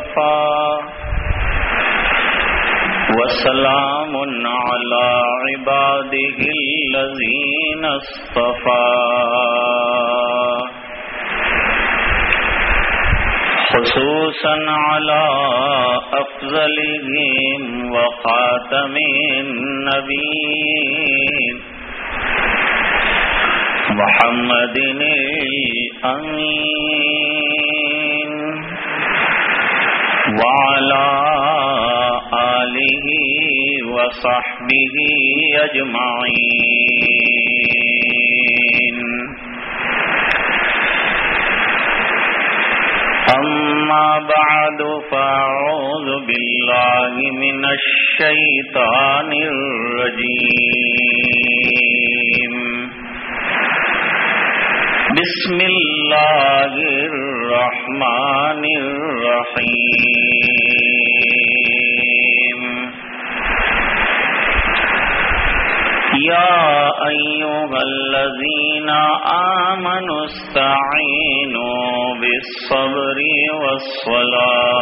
وكفى وسلام على عباده الذين اصطفى. خصوصا على أفضلهم وخاتم النبيين. محمد الأمين. وعلى آله وصحبه أجمعين. أما بعد، فأعوذ بالله من الشيطان الرجيم. بسم الله الرحمن الرحيم. يا أيها الذين آمنوا استعينوا بالصبر والصلاة.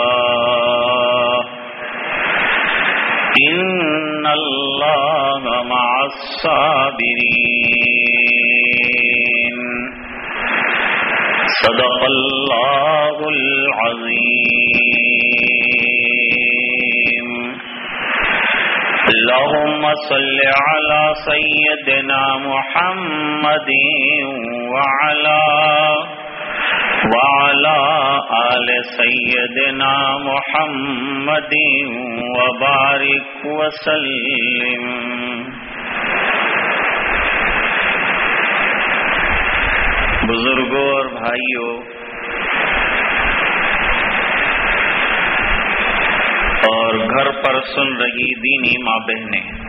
إن الله مع الصابرين. صدق الله العظيم. اللهم صل على سيدنا محمد وعلى وعلى آل سيدنا محمد وبارك وسلم. بزرگوں اور بھائیوں اور گھر پر سن رہی دینی ماں بہنیں۔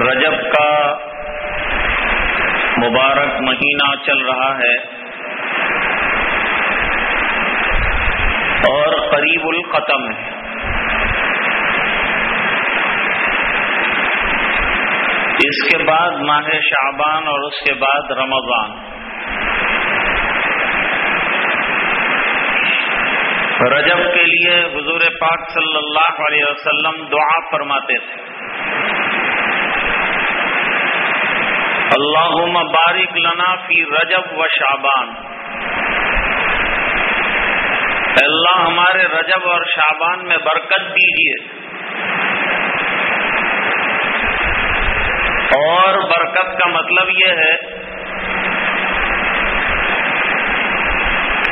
رجب کا مبارک مہینہ چل رہا ہے اور قریب الختم ہے۔ اس کے بعد ماہ شعبان اور اس کے بعد رمضان۔ رجب کے لیے حضور پاک صلی اللہ علیہ وسلم دعا فرماتے تھے۔ اللہم بارک لنا فی رجب و شعبان۔ اللہ ہمارے رجب اور شعبان میں برکت دیجیے اور برکت کا مطلب یہ ہے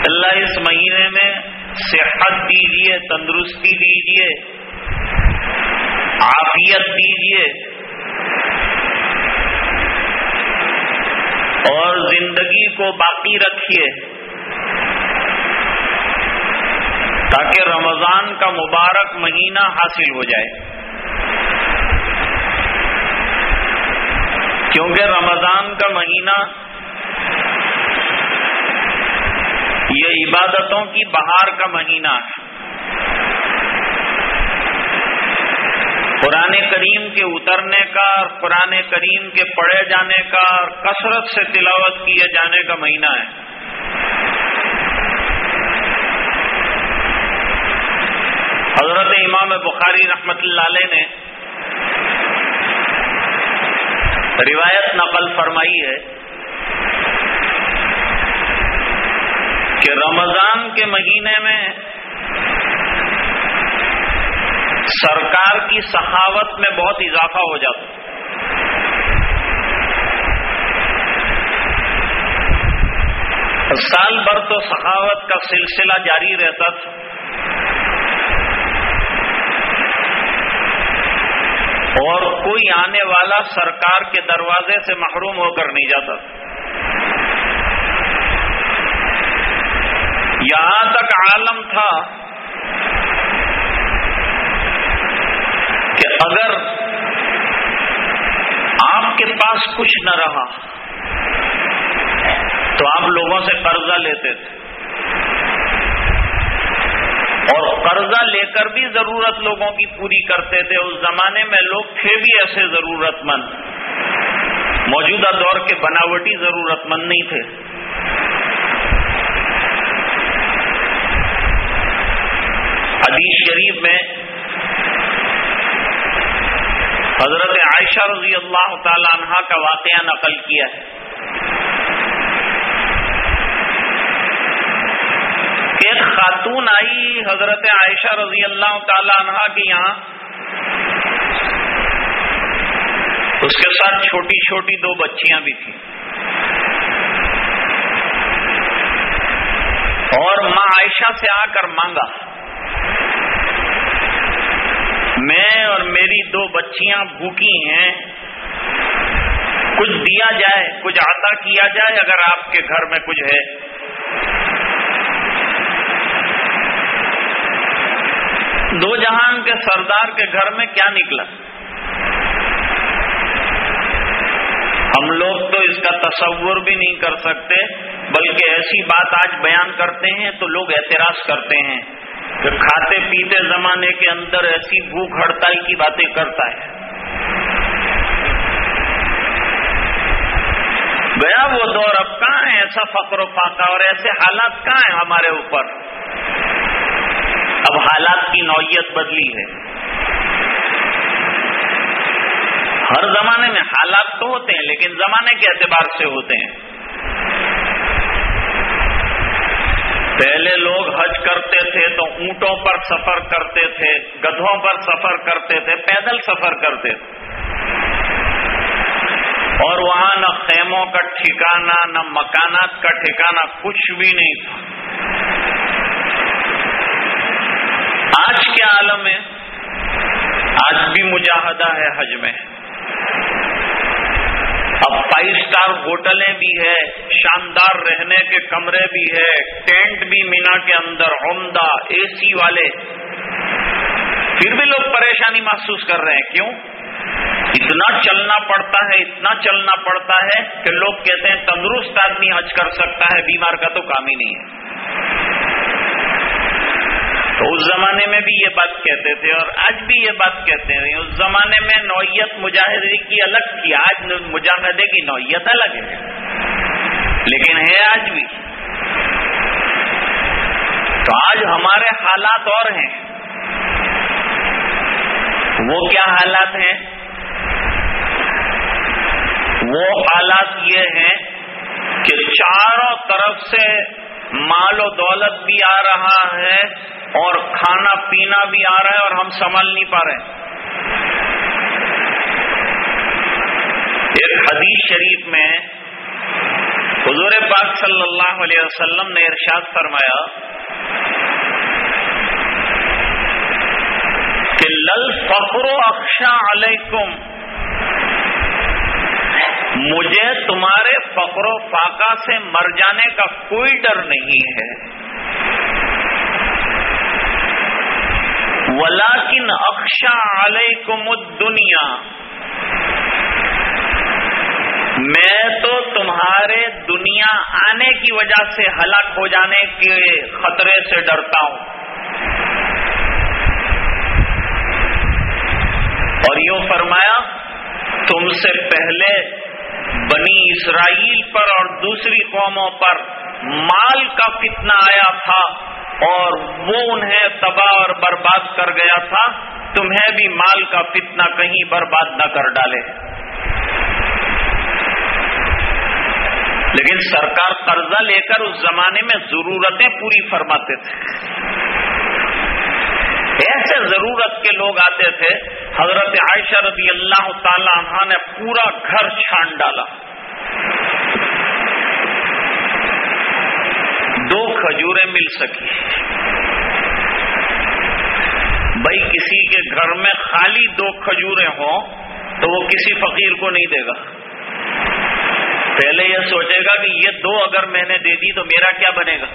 اللہ اس مہینے میں صحت دیجیے تندرستی دیجیے عافیت دیجیے اور زندگی کو باقی رکھیے تاکہ رمضان کا مبارک مہینہ حاصل ہو جائے۔ کیونکہ رمضان کا مہینہ یہ عبادتوں کی بہار کا مہینہ ہے۔ قرآن کریم کے اترنے کا اور قرآن کریم کے پڑھے جانے کا اور کثرت سے تلاوت کیے جانے کا مہینہ ہے۔ حضرت امام بخاری رحمت اللہ علیہ نے روایت نقل فرمائی ہے کہ رمضان کے مہینے میں سرکار کی سخاوت میں بہت اضافہ ہو جاتا سال بھر تو سخاوت کا سلسلہ جاری رہتا تھا۔ اور کوئی آنے والا سرکار کے دروازے سے محروم ہو کر نہیں جاتا۔ یہاں تک عالم تھا کہ اگر آپ کے پاس کچھ نہ رہا تو آپ لوگوں سے قرضہ لیتے تھے۔ اور قرضہ لے کر بھی ضرورت لوگوں کی پوری کرتے تھے، اس زمانے میں لوگ تھے بھی ایسے ضرورت مند موجودہ دور کے بناوٹی ضرورت مند نہیں تھے۔ حدیث شریف میں حضرت عائشہ رضی اللہ تعالی عنہ کا واقعہ نقل کیا ہے ایک خاتون آئی حضرت عائشہ رضی اللہ تعالی عنہ کے یہاں۔ اس کے ساتھ چھوٹی چھوٹی دو بچیاں بھی تھیں۔ اور ماں عائشہ سے آ کر مانگا۔ میں اور میری دو بچیاں بھوکی ہیں۔ کچھ دیا جائے، کچھ عطا کیا جائے، اگر آپ کے گھر میں کچھ ہے۔ دو جہان کے سردار کے گھر میں کیا نکلا؟ ہم لوگ تو اس کا تصور بھی نہیں کر سکتے، بلکہ ایسی بات آج بیان کرتے ہیں تو لوگ اعتراض کرتے ہیں کہ کھاتے پیتے زمانے کے اندر ایسی بھوک ہڑتال کی باتیں کرتا ہے۔ گیا وہ دور اب کہاں ہے ایسا فقر و فاقہ اور ایسے حالات کہاں ہیں ہمارے اوپر؟ اب حالات کی نوعیت بدلی ہے۔ ہر زمانے میں حالات تو ہوتے ہیں، لیکن زمانے کے اعتبار سے ہوتے ہیں۔ پہلے لوگ حج کرتے تھے تو اونٹوں پر سفر کرتے تھے، گدھوں پر سفر کرتے تھے، پیدل سفر کرتے تھے۔ اور وہاں نہ خیموں کا ٹھکانا نہ مکانات کا ٹھکانا کچھ بھی نہیں تھا آج کے عالم میں آج بھی مجاہدہ ہے حج میں۔ اب فائیو اسٹار ہوٹلیں بھی ہے، شاندار رہنے کے کمرے بھی ہے، ٹینٹ بھی مینا کے اندر، عمدہ اے سی والے۔ پھر بھی لوگ پریشانی محسوس کر رہے ہیں، کیوں؟ اتنا چلنا پڑتا ہے، اتنا چلنا پڑتا ہے کہ لوگ کہتے ہیں تندرست آدمی حج کر سکتا ہے، بیمار کا تو کام ہی نہیں ہے۔ تو اس زمانے میں بھی یہ بات کہتے تھے اور آج بھی یہ بات کہتے ہیں۔ اس زمانے میں نوعیت مجاہدے کی الگ تھی، آج مجاہدے کی نوعیت الگ ہے۔ لیکن ہے آج بھی۔ تو آج ہمارے حالات اور ہیں۔ وہ کیا حالات ہیں؟ وہ حالات یہ ہیں کہ چاروں طرف سے مال و دولت بھی آ رہا ہے اور کھانا پینا بھی آ رہا ہے اور ہم سنبھل نہیں پا رہے ایک حدیث شریف میں حضور پاک صلی اللہ علیہ وسلم نے ارشاد فرمایا کہ لل فخر و علیکم مجھے تمہارے فخر و فاقہ سے مر جانے کا کوئی ڈر نہیں ہے۔ ولاکن اکشا علیکم الدنیا میں تو تمہارے دنیا آنے کی وجہ سے ہلاک ہو جانے کے خطرے سے ڈرتا ہوں۔ اور یوں فرمایا، تم سے پہلے بنی اسرائیل پر اور دوسری قوموں پر مال کا فتنہ آیا تھا اور وہ انہیں تباہ اور برباد کر گیا تھا، تمہیں بھی مال کا فتنہ کہیں برباد نہ کر ڈالے۔ لیکن سرکار قرضہ لے کر اس زمانے میں ضرورتیں پوری فرماتے تھے۔ ایسے ضرورت کے لوگ آتے تھے حضرت عائشہ رضی اللہ تعالی عنہ نے پورا گھر چھان ڈالا۔ دو کھجوریں مل سکی بھائی کسی کے گھر میں خالی دو کھجوریں ہوں تو وہ کسی فقیر کو نہیں دے گا۔ پہلے یہ سوچے گا کہ یہ دو اگر میں نے دے دی تو میرا کیا بنے گا؟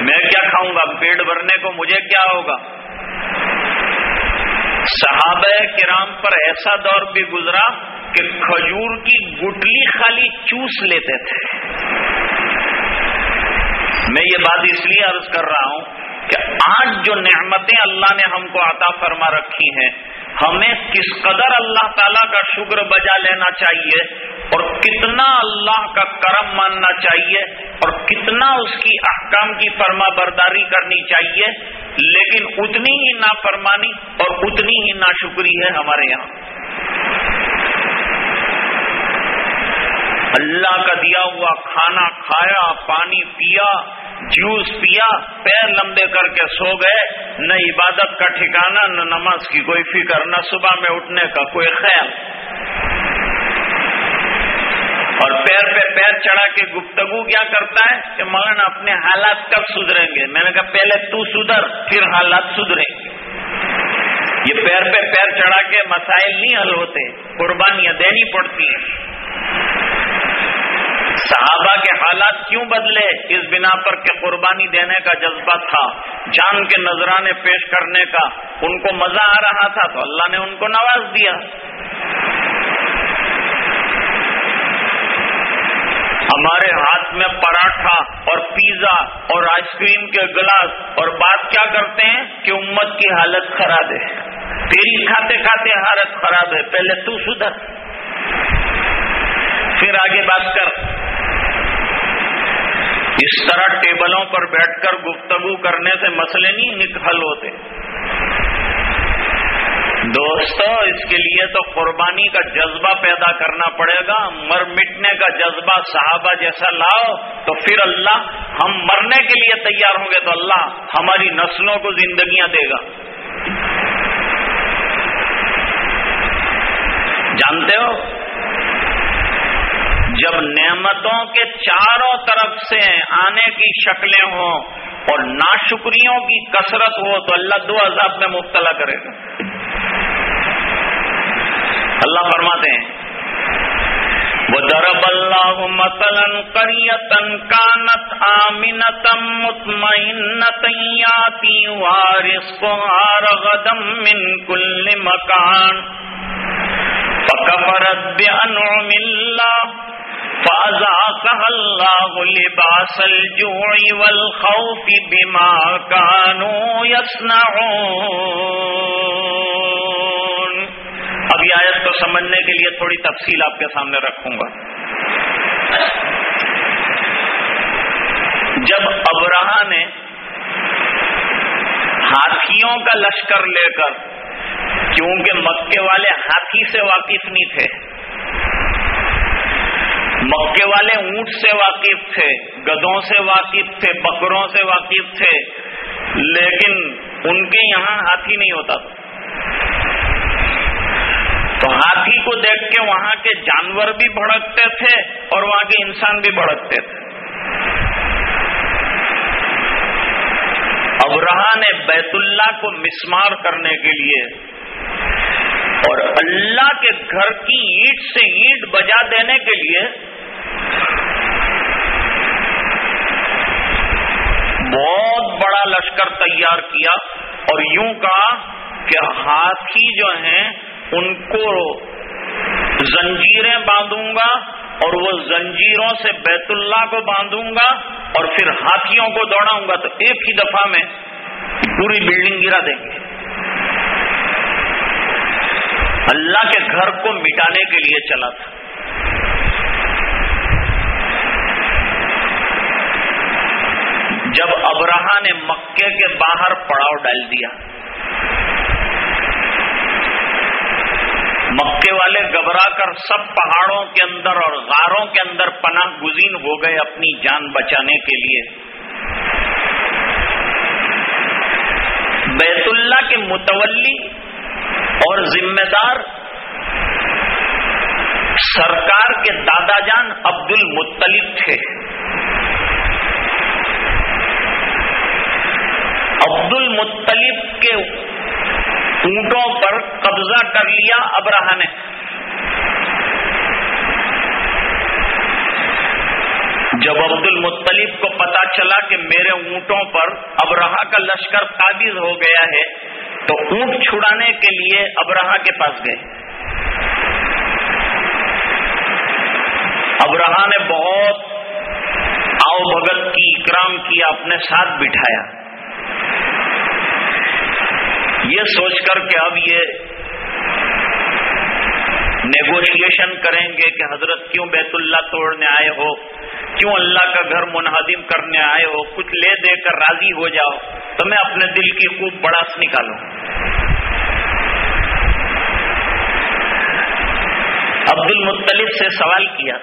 میں کیا کھاؤں گا؟ پیٹ بھرنے کو مجھے کیا ہوگا؟ صحابہ کرام پر ایسا دور بھی گزرا کہ کھجور کی گٹلی خالی چوس لیتے تھے۔ میں یہ بات اس لیے عرض کر رہا ہوں کہ آج جو نعمتیں اللہ نے ہم کو عطا فرما رکھی ہیں، ہمیں کس قدر اللہ تعالیٰ کا شکر بجا لینا چاہیے اور کتنا اللہ کا کرم ماننا چاہیے اور کتنا اس کی احکام کی فرما برداری کرنی چاہیے لیکن اتنی ہی نافرمانی اور اتنی ہی ناشکری ہے ہمارے یہاں۔ اللہ کا دیا ہوا کھانا کھایا، پانی پیا، جوس پیا، پیر لمبے کر کے سو گئے۔ نہ عبادت کا ٹھکانا نہ نماز کی کوئی فکر، نہ صبح میں اٹھنے کا کوئی خیال۔ اور پیر پہ پیر چڑھا کے گفتگو کیا کرتا ہے کہ مولانا اپنے حالات کب سدھریں گے؟ میں نے کہا، پہلے تو سدھر، پھر حالات سدھریں گے۔ یہ پیر پہ پیر چڑھا کے مسائل نہیں حل ہوتے، قربانیاں دینی پڑتی ہیں۔ صحابہ کے حالات کیوں بدلے؟ اس بنا پر کہ قربانی دینے کا جذبہ تھا، جان کے نذرانے پیش کرنے کا۔ ان کو مزہ آ رہا تھا تو اللہ نے ان کو نواز دیا۔ ہمارے ہاتھ میں پراٹھا اور پیزا اور آئس کریم کے گلاس اور بات کیا کرتے ہیں کہ امت کی حالت خراب ہے۔ تیری کھاتے کھاتے حالت خراب ہے، پہلے تو سدھر۔ پھر آگے بات کر۔ اس طرح ٹیبلوں پر بیٹھ کر گفتگو کرنے سے مسئلے نہیں حل ہوتے۔ دوستو، اس کے لیے تو قربانی کا جذبہ پیدا کرنا پڑے گا۔ مر مٹنے کا جذبہ صحابہ جیسا لاؤ تو پھر اللہ ہم مرنے کے لیے تیار ہوں گے تو اللہ ہماری نسلوں کو زندگیاں دے گا۔ جانتے ہو؟ جب نعمتوں کے چاروں طرف سے آنے کی شکلیں ہوں اور ناشکریوں کی کثرت ہو تو اللہ دو عذاب میں مبتلا کرے گا۔ اللہ فرماتے ہیں۔ وہ درب اللہ مثلاً کریتن کانت آمنتم مطمئنتی وارث کو آرغدم من کل مکان۔ فکفرت بأنعم اللہ الله لباس الجوع والخوف بما كانوا يصنعون اب یہ آیت کو سمجھنے کے لیے تھوڑی تفصیل آپ کے سامنے رکھوں گا۔ جب ابراہ نے ہاتھیوں کا لشکر لے کر، کیونکہ مکے والے ہاتھی سے واقف نہیں تھے، مکے والے اونٹ سے واقف تھے گدوں سے واقف تھے، بکروں سے واقف تھے، لیکن ان کے یہاں ہاتھی نہیں ہوتا تھا۔ تو ہاتھی کو دیکھ کے وہاں کے جانور بھی بھڑکتے تھے اور وہاں کے انسان بھی بھڑکتے تھے۔ ابراہ نے بیت اللہ کو مسمار کرنے کے لیے اور اللہ کے گھر کی اینٹ سے اینٹ بجا دینے کے لیے بہت بڑا لشکر تیار کیا اور یوں کہا کہ ہاتھی جو ہیں ان کو زنجیریں باندھوں گا اور وہ زنجیروں سے بیت اللہ کو باندھوں گا اور پھر ہاتھیوں کو دوڑاؤں گا تو ایک ہی دفعہ میں پوری بلڈنگ گرا دیں گے۔ اللہ کے گھر کو مٹانے کے لیے چلا تھا۔ جب ابراہ نے مکے کے باہر پڑاؤ ڈال دیا۔ مکے والے گھبرا کر سب پہاڑوں کے اندر اور غاروں کے اندر پناہ گزین ہو گئے اپنی جان بچانے کے لیے۔ بیت اللہ کے متولی اور ذمہ دار سرکار کے دادا جان عبد المطلب تھے۔ عبد المطلب کے اونٹوں پر قبضہ کر لیا ابراہ نے جب عبد المطلب کو پتا چلا کہ میرے اونٹوں پر ابراہ کا لشکر قابض ہو گیا ہے، تو اونٹ چھڑانے کے لیے ابراہ کے پاس گئے۔ ابراہ نے بہت آؤ بھگت کی اکرام کیا اپنے ساتھ بٹھایا۔ یہ سوچ کر کہ اب یہ نیگوشیشن کریں گے کہ حضرت کیوں بیت اللہ توڑنے آئے ہو؟ کیوں اللہ کا گھر منہدم کرنے آئے ہو؟ کچھ لے دے کر راضی ہو جاؤ، تو میں اپنے دل کی خوب بڑاس نکالوں۔ عبد المطلف سے سوال کیا۔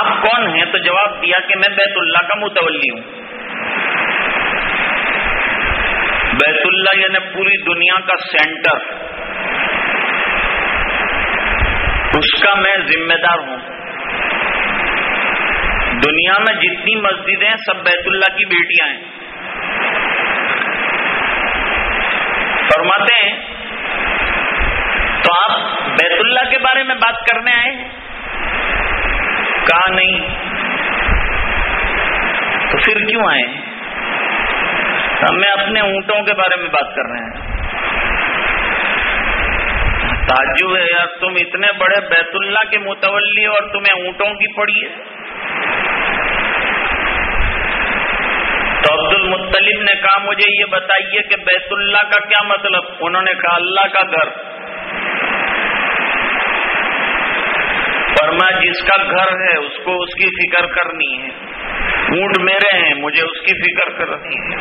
آپ کون ہیں؟ تو جواب دیا کہ میں بیت اللہ کا متولی ہوں۔ بیت اللہ یعنی پوری دنیا کا سینٹر۔ اس کا میں ذمہ دار ہوں۔ دنیا میں جتنی مسجدیں سب بیت اللہ کی بیٹیاں ہیں۔ فرماتے ہیں، تو آپ بیت اللہ کے بارے میں بات کرنے آئے ہیں؟ کہا نہیں۔ تو پھر کیوں آئے ہم اپنے اونٹوں کے بارے میں بات کر رہے ہیں۔ تعجب ہے یار، تم اتنے بڑے بیت اللہ کے متولی اور تمہیں اونٹوں کی پڑی ہے۔ تو عبد المطلب نے کہا، مجھے یہ بتائیے کہ بیت اللہ کا کیا مطلب؟ انہوں نے کہا، اللہ کا گھر۔ فرما جس کا گھر ہے، اس کو اس کی فکر کرنی ہے۔ اونٹ میرے ہیں، مجھے اس کی فکر کرنی ہے۔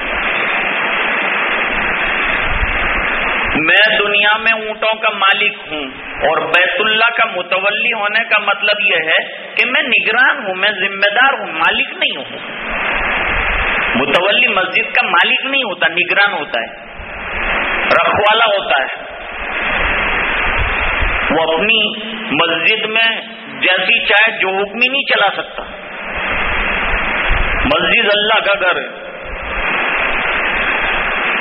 میں دنیا میں اونٹوں کا مالک ہوں اور بیت اللہ کا متولی ہونے کا مطلب یہ ہے کہ میں نگران ہوں، میں ذمہ دار ہوں، مالک نہیں ہوں۔ متولی مسجد کا مالک نہیں ہوتا، نگران ہوتا ہے۔ رکھوالا ہوتا ہے۔ وہ اپنی مسجد میں جیسی چاہے جو حکمی نہیں چلا سکتا۔ مسجد اللہ کا گھر ہے۔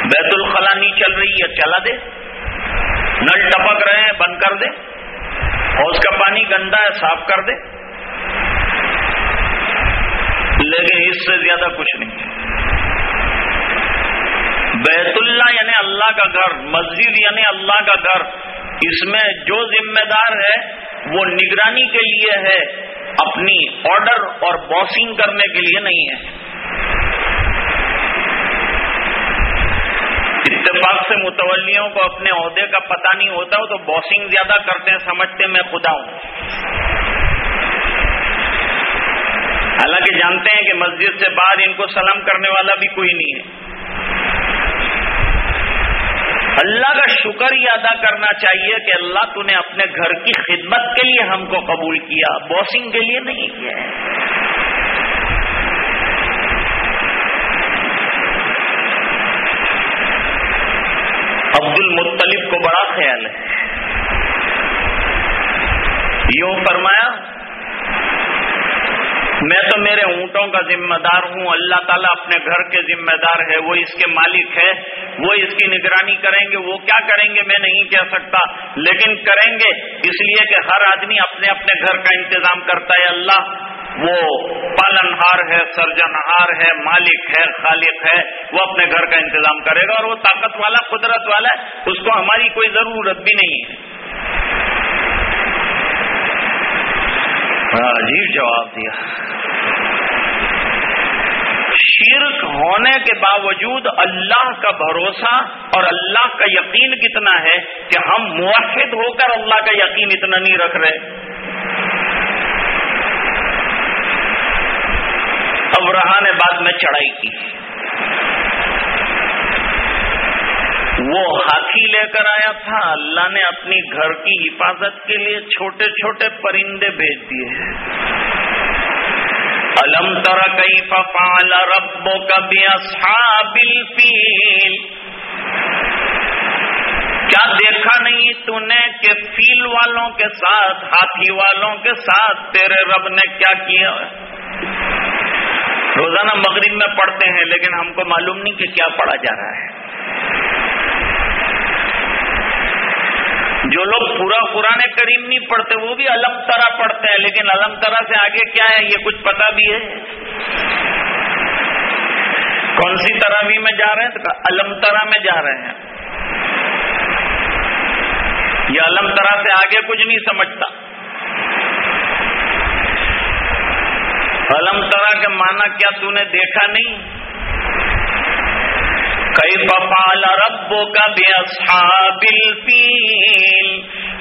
بیت الخلا نہیں چل رہی ہے، چلا دے۔ نل ٹپک رہے ہیں، بند کر دے۔ اور اس کا پانی گندا ہے، صاف کر دے۔ لیکن اس سے زیادہ کچھ نہیں۔ بیت اللہ یعنی اللہ کا گھر، مسجد یعنی اللہ کا گھر۔ اس میں جو ذمہ دار ہے، وہ نگرانی کے لیے ہے۔ اپنی آرڈر اور باسنگ کرنے کے لیے نہیں ہے۔ اتفاق سے متولیوں کو اپنے عہدے کا پتہ نہیں ہوتا تو باسنگ زیادہ کرتے ہیں، سمجھتے میں خدا ہوں۔ حالانکہ جانتے ہیں کہ مسجد سے باہر ان کو سلام کرنے والا بھی کوئی نہیں ہے۔ اللہ کا شکر یہ ادا کرنا چاہیے کہ اللہ تو نے اپنے گھر کی خدمت کے لیے ہم کو قبول کیا باسنگ کے لیے نہیں کیا۔ عبد المطلب کو بڑا خیال ہے۔ یوں فرمایا میں تو میرے اونٹوں کا ذمہ دار ہوں، اللہ تعالیٰ اپنے گھر کے ذمہ دار ہے، وہ اس کے مالک ہے، وہ اس کی نگرانی کریں گے، وہ کیا کریں گے میں نہیں کہہ سکتا، لیکن کریں گے، اس لیے کہ ہر آدمی اپنے اپنے گھر کا انتظام کرتا ہے، اللہ وہ پالنہار ہے، سرجنہار ہے، مالک ہے، خالق ہے، وہ اپنے گھر کا انتظام کرے گا اور وہ طاقت والا، قدرت والا ہے اس کو ہماری کوئی ضرورت بھی نہیں ہے۔ بڑا عجیب جواب دیا۔ شرک ہونے کے باوجود اللہ کا بھروسہ اور اللہ کا یقین کتنا ہے کہ ہم موحد ہو کر اللہ کا یقین اتنا نہیں رکھ رہے۔ اب رہا نے بعد میں چڑھائی کی۔ وہ ہاتھی لے کر آیا تھا۔ اللہ نے اپنی گھر کی حفاظت کے لیے چھوٹے چھوٹے پرندے بھیج دیے الم تر کئی فال ربو کبھی الفیل؟ کیا دیکھا نہیں تو نے کہ فیل والوں کے ساتھ، ہاتھی والوں کے ساتھ تیرے رب نے کیا کیا؟ روزانہ مغرب میں پڑھتے ہیں، لیکن ہم کو معلوم نہیں کہ کیا پڑھا جا رہا ہے۔ جو لوگ پورا قرآن کریم نہیں پڑھتے، وہ بھی علم طرح پڑھتے ہیں، لیکن علم طرح سے آگے کیا ہے، یہ کچھ پتا بھی ہے۔ کون سی طرح میں جا رہے ہیں؟ تو علم طرح میں جا رہے ہیں۔ یہ علم طرح سے آگے کچھ نہیں سمجھتا۔ علم طرح کے معنی کیا تو نے دیکھا نہیں؟ کئی پپال ربو کا بے الفیل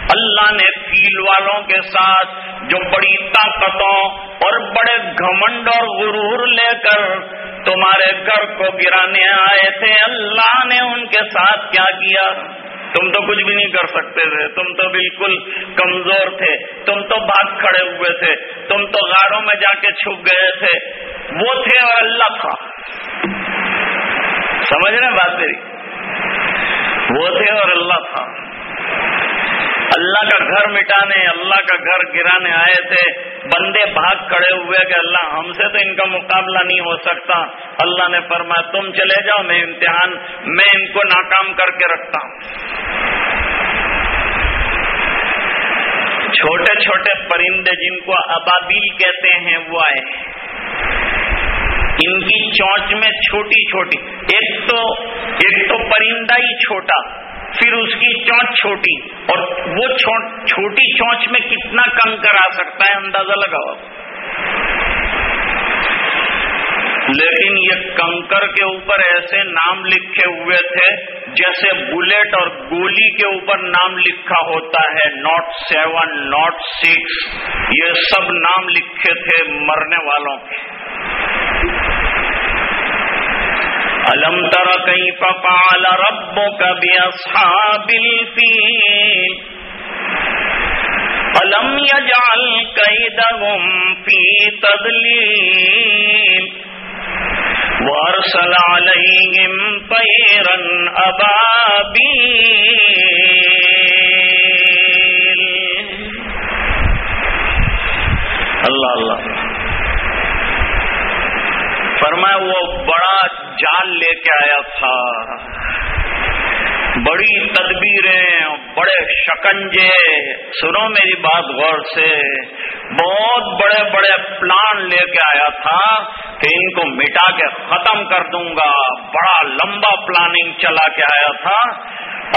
اللہ نے فیل والوں کے ساتھ جو بڑی طاقتوں اور بڑے گھمنڈ اور غرور لے کر تمہارے گھر کو گرانے آئے تھے، اللہ نے ان کے ساتھ کیا کیا؟ تم تو کچھ بھی نہیں کر سکتے تھے، تم تو بالکل کمزور تھے، تم تو بھاگ کھڑے ہوئے تھے، تم تو غاروں میں جا کے چھپ گئے تھے، وہ تھے اور اللہ تھا۔ سمجھ رہے بات میری؟ وہ تھے اور اللہ تھا۔ اللہ کا گھر مٹانے، اللہ کا گھر گرانے آئے تھے۔ بندے بھاگ کھڑے ہوئے کہ اللہ ہم سے تو ان کا مقابلہ نہیں ہو سکتا۔ اللہ نے فرمایا، تم چلے جاؤ، میں امتحان، میں ان کو ناکام کر کے رکھتا ہوں۔ چھوٹے چھوٹے پرندے جن کو ابابیل کہتے ہیں، وہ آئے۔ ان کی چونچ میں چھوٹی چھوٹی، ایک تو ایک تو پرندہ ہی چھوٹا، پھر اس کی چونچ چھوٹی، اور وہ چھوٹی چونچ میں کتنا کنکر آ سکتا ہے اندازہ لگاؤ لیکن یہ کنکر کے اوپر ایسے نام لکھے ہوئے تھے جیسے بلیٹ اور گولی کے اوپر نام لکھا ہوتا ہے ناٹ سیون ناٹ سکس، یہ سب نام لکھے تھے مرنے والوں کے۔ الم تر کئی پپال ربو کبھی الم یجال کئی دم فی تدلی وارسل علیہم پیرن ابابی اللہ اللہ۔ فرمایا، وہ جال لے کے آیا تھا۔ بڑی تدبیریں، بڑے شکنجے۔ سنو میری بات غور سے۔ بہت بڑے بڑے پلان لے کے آیا تھا کہ ان کو مٹا کے ختم کر دوں گا۔ بڑا لمبا پلاننگ چلا کے آیا تھا۔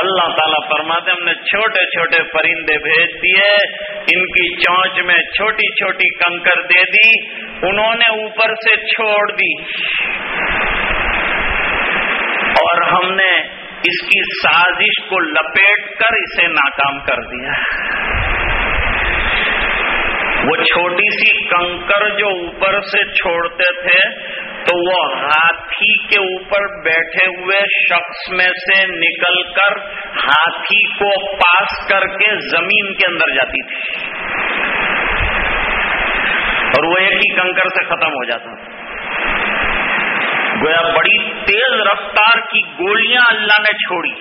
اللہ تعالیٰ فرماتے ہم نے چھوٹے چھوٹے پرندے بھیج دیے۔ ان کی چونچ میں چھوٹی چھوٹی کنکر دے دی۔ انہوں نے اوپر سے چھوڑ دی۔ اور ہم نے اس کی سازش کو لپیٹ کر اسے ناکام کر دیا۔ وہ چھوٹی سی کنکر جو اوپر سے چھوڑتے تھے، تو وہ ہاتھی کے اوپر بیٹھے ہوئے شخص میں سے نکل کر ہاتھی کو پاس کر کے زمین کے اندر جاتی تھی۔ اور وہ ایک ہی کنکر سے ختم ہو جاتا۔ گویا بڑی تیز رفتار کی گولیاں اللہ نے چھوڑی۔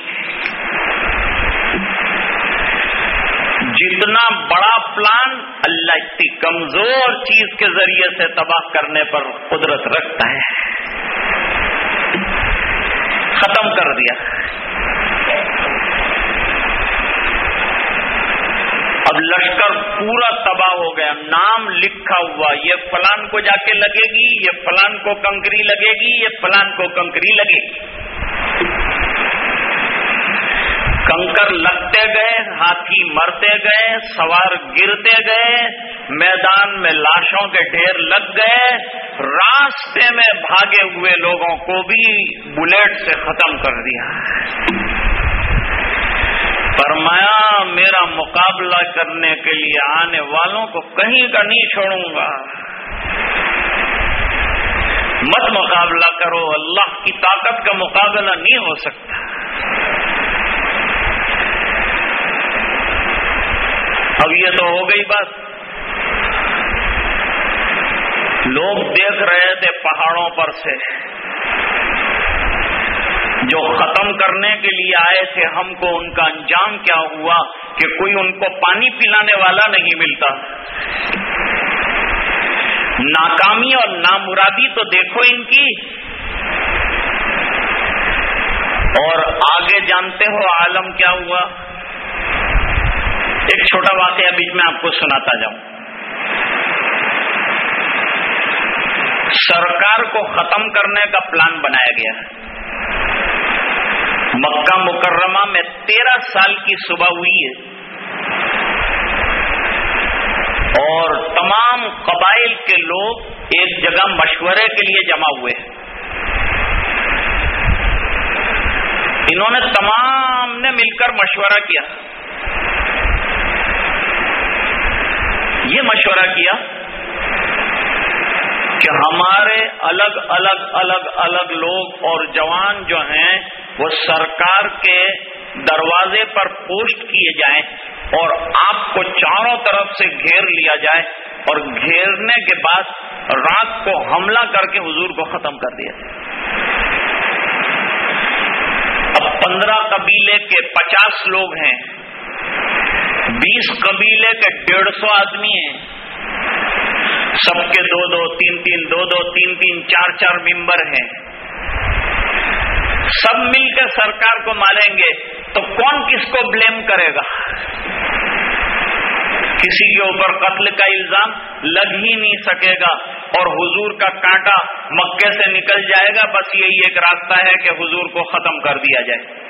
جتنا بڑا پلان اللہ اتنی کمزور چیز کے ذریعے سے تباہ کرنے پر قدرت رکھتا ہے۔ ختم کر دیا۔ اب لشکر پورا تباہ ہو گیا۔ نام لکھا ہوا، یہ فلان کو جا کے لگے گی، یہ فلان کو کنکری لگے گی، یہ فلان کو کنکری لگے گی۔ کنکر لگتے گئے، ہاتھی مرتے گئے، سوار گرتے گئے، میدان میں لاشوں کے ڈھیر لگ گئے۔ راستے میں بھاگے ہوئے لوگوں کو بھی بلیٹ سے ختم کر دیا۔ فرمایا، میرا مقابلہ کرنے کے لیے آنے والوں کو کہیں کا نہیں چھوڑوں گا۔ مت مقابلہ کرو، اللہ کی طاقت کا مقابلہ نہیں ہو سکتا۔ اب یہ تو ہو گئی بات۔ لوگ دیکھ رہے تھے پہاڑوں پر سے۔ جو ختم کرنے کے لیے آئے تھے، ہم کو ان کا انجام کیا ہوا کہ کوئی ان کو پانی پلانے والا نہیں ملتا۔ ناکامی اور نامرادی تو دیکھو ان کی۔ اور آگے جانتے ہو عالم کیا ہوا۔ ایک چھوٹا واقعہ بیچ میں آپ کو سناتا جاؤں۔ سرکار کو ختم کرنے کا پلان بنایا گیا۔ ہے مکہ مکرمہ میں تیرہ سال کی صبح ہوئی ہے۔ اور تمام قبائل کے لوگ ایک جگہ مشورے کے لیے جمع ہوئے انہوں نے تمام نے مل کر مشورہ کیا۔ یہ مشورہ کیا کہ ہمارے الگ الگ الگ الگ لوگ اور جوان جو ہیں وہ سرکار کے دروازے پر پوسٹ کیے جائیں اور آپ کو چاروں طرف سے گھیر لیا جائے اور گھیرنے کے بعد رات کو حملہ کر کے حضور کو ختم کر دیا جائے۔ اب پندرہ قبیلے کے پچاس لوگ ہیں، بیس قبیلے کے ڈیڑھ سو آدمی ہیں۔ سب کے دو دو، تین تین، دو دو، تین تین، چار چار ممبر ہیں۔ سب مل کے سرکار کو ماریں گے تو کون کس کو بلیم کرے گا؟ کسی کے اوپر قتل کا الزام لگ ہی نہیں سکے گا اور حضور کا کانٹا مکے سے نکل جائے گا۔ بس یہی ایک راستہ ہے کہ حضور کو ختم کر دیا جائے۔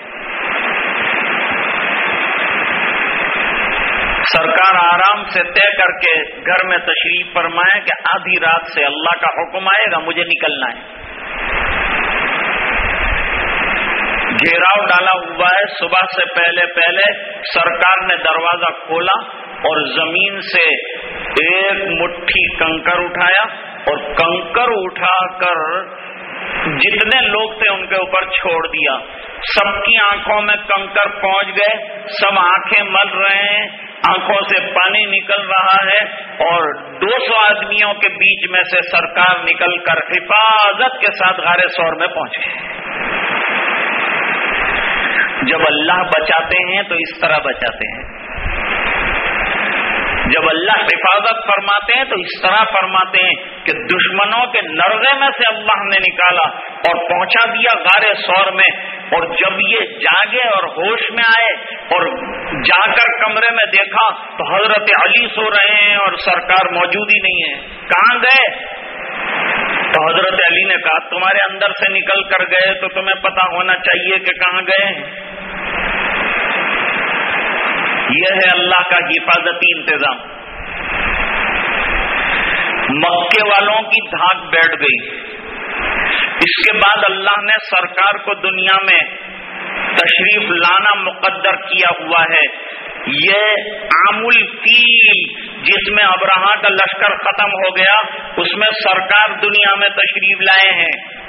سرکار آرام سے طے کر کے گھر میں تشریف فرمائے کہ آدھی رات سے اللہ کا حکم آئے گا، مجھے نکلنا ہے۔ گھیراؤ ڈالا ہوا ہے۔ صبح سے پہلے پہلے سرکار نے دروازہ کھولا اور زمین سے ایک مٹھی کنکر اٹھایا اور کنکر اٹھا کر جتنے لوگ تھے ان کے اوپر چھوڑ دیا۔ سب کی آنکھوں میں کنکر پہنچ گئے۔ سب آنکھیں مل رہے ہیں۔ آنکھوں سے پانی نکل رہا ہے اور دو سو آدمیوں کے بیچ میں سے سرکار نکل کر حفاظت کے ساتھ غار سور میں پہنچ گئے جب اللہ بچاتے ہیں تو اس طرح بچاتے ہیں۔ جب اللہ حفاظت فرماتے ہیں تو اس طرح فرماتے ہیں کہ دشمنوں کے نرغے میں سے اللہ نے نکالا اور پہنچا دیا غار سور میں۔ اور جب یہ جاگے اور ہوش میں آئے اور جا کر کمرے میں دیکھا تو حضرت علی سو رہے ہیں اور سرکار موجود ہی نہیں ہے۔ کہاں گئے؟ تو حضرت علی نے کہا، تمہارے اندر سے نکل کر گئے تو تمہیں پتا ہونا چاہیے کہ کہاں گئے یہ ہے اللہ کا حفاظتی انتظام۔ مکے والوں کی دھاک بیٹھ گئی۔ اس کے بعد اللہ نے سرکار کو دنیا میں تشریف لانا مقدر کیا ہوا ہے۔ یہ عام الفیل جس میں ابراہ کا لشکر ختم ہو گیا، اس میں سرکار دنیا میں تشریف لائے ہیں۔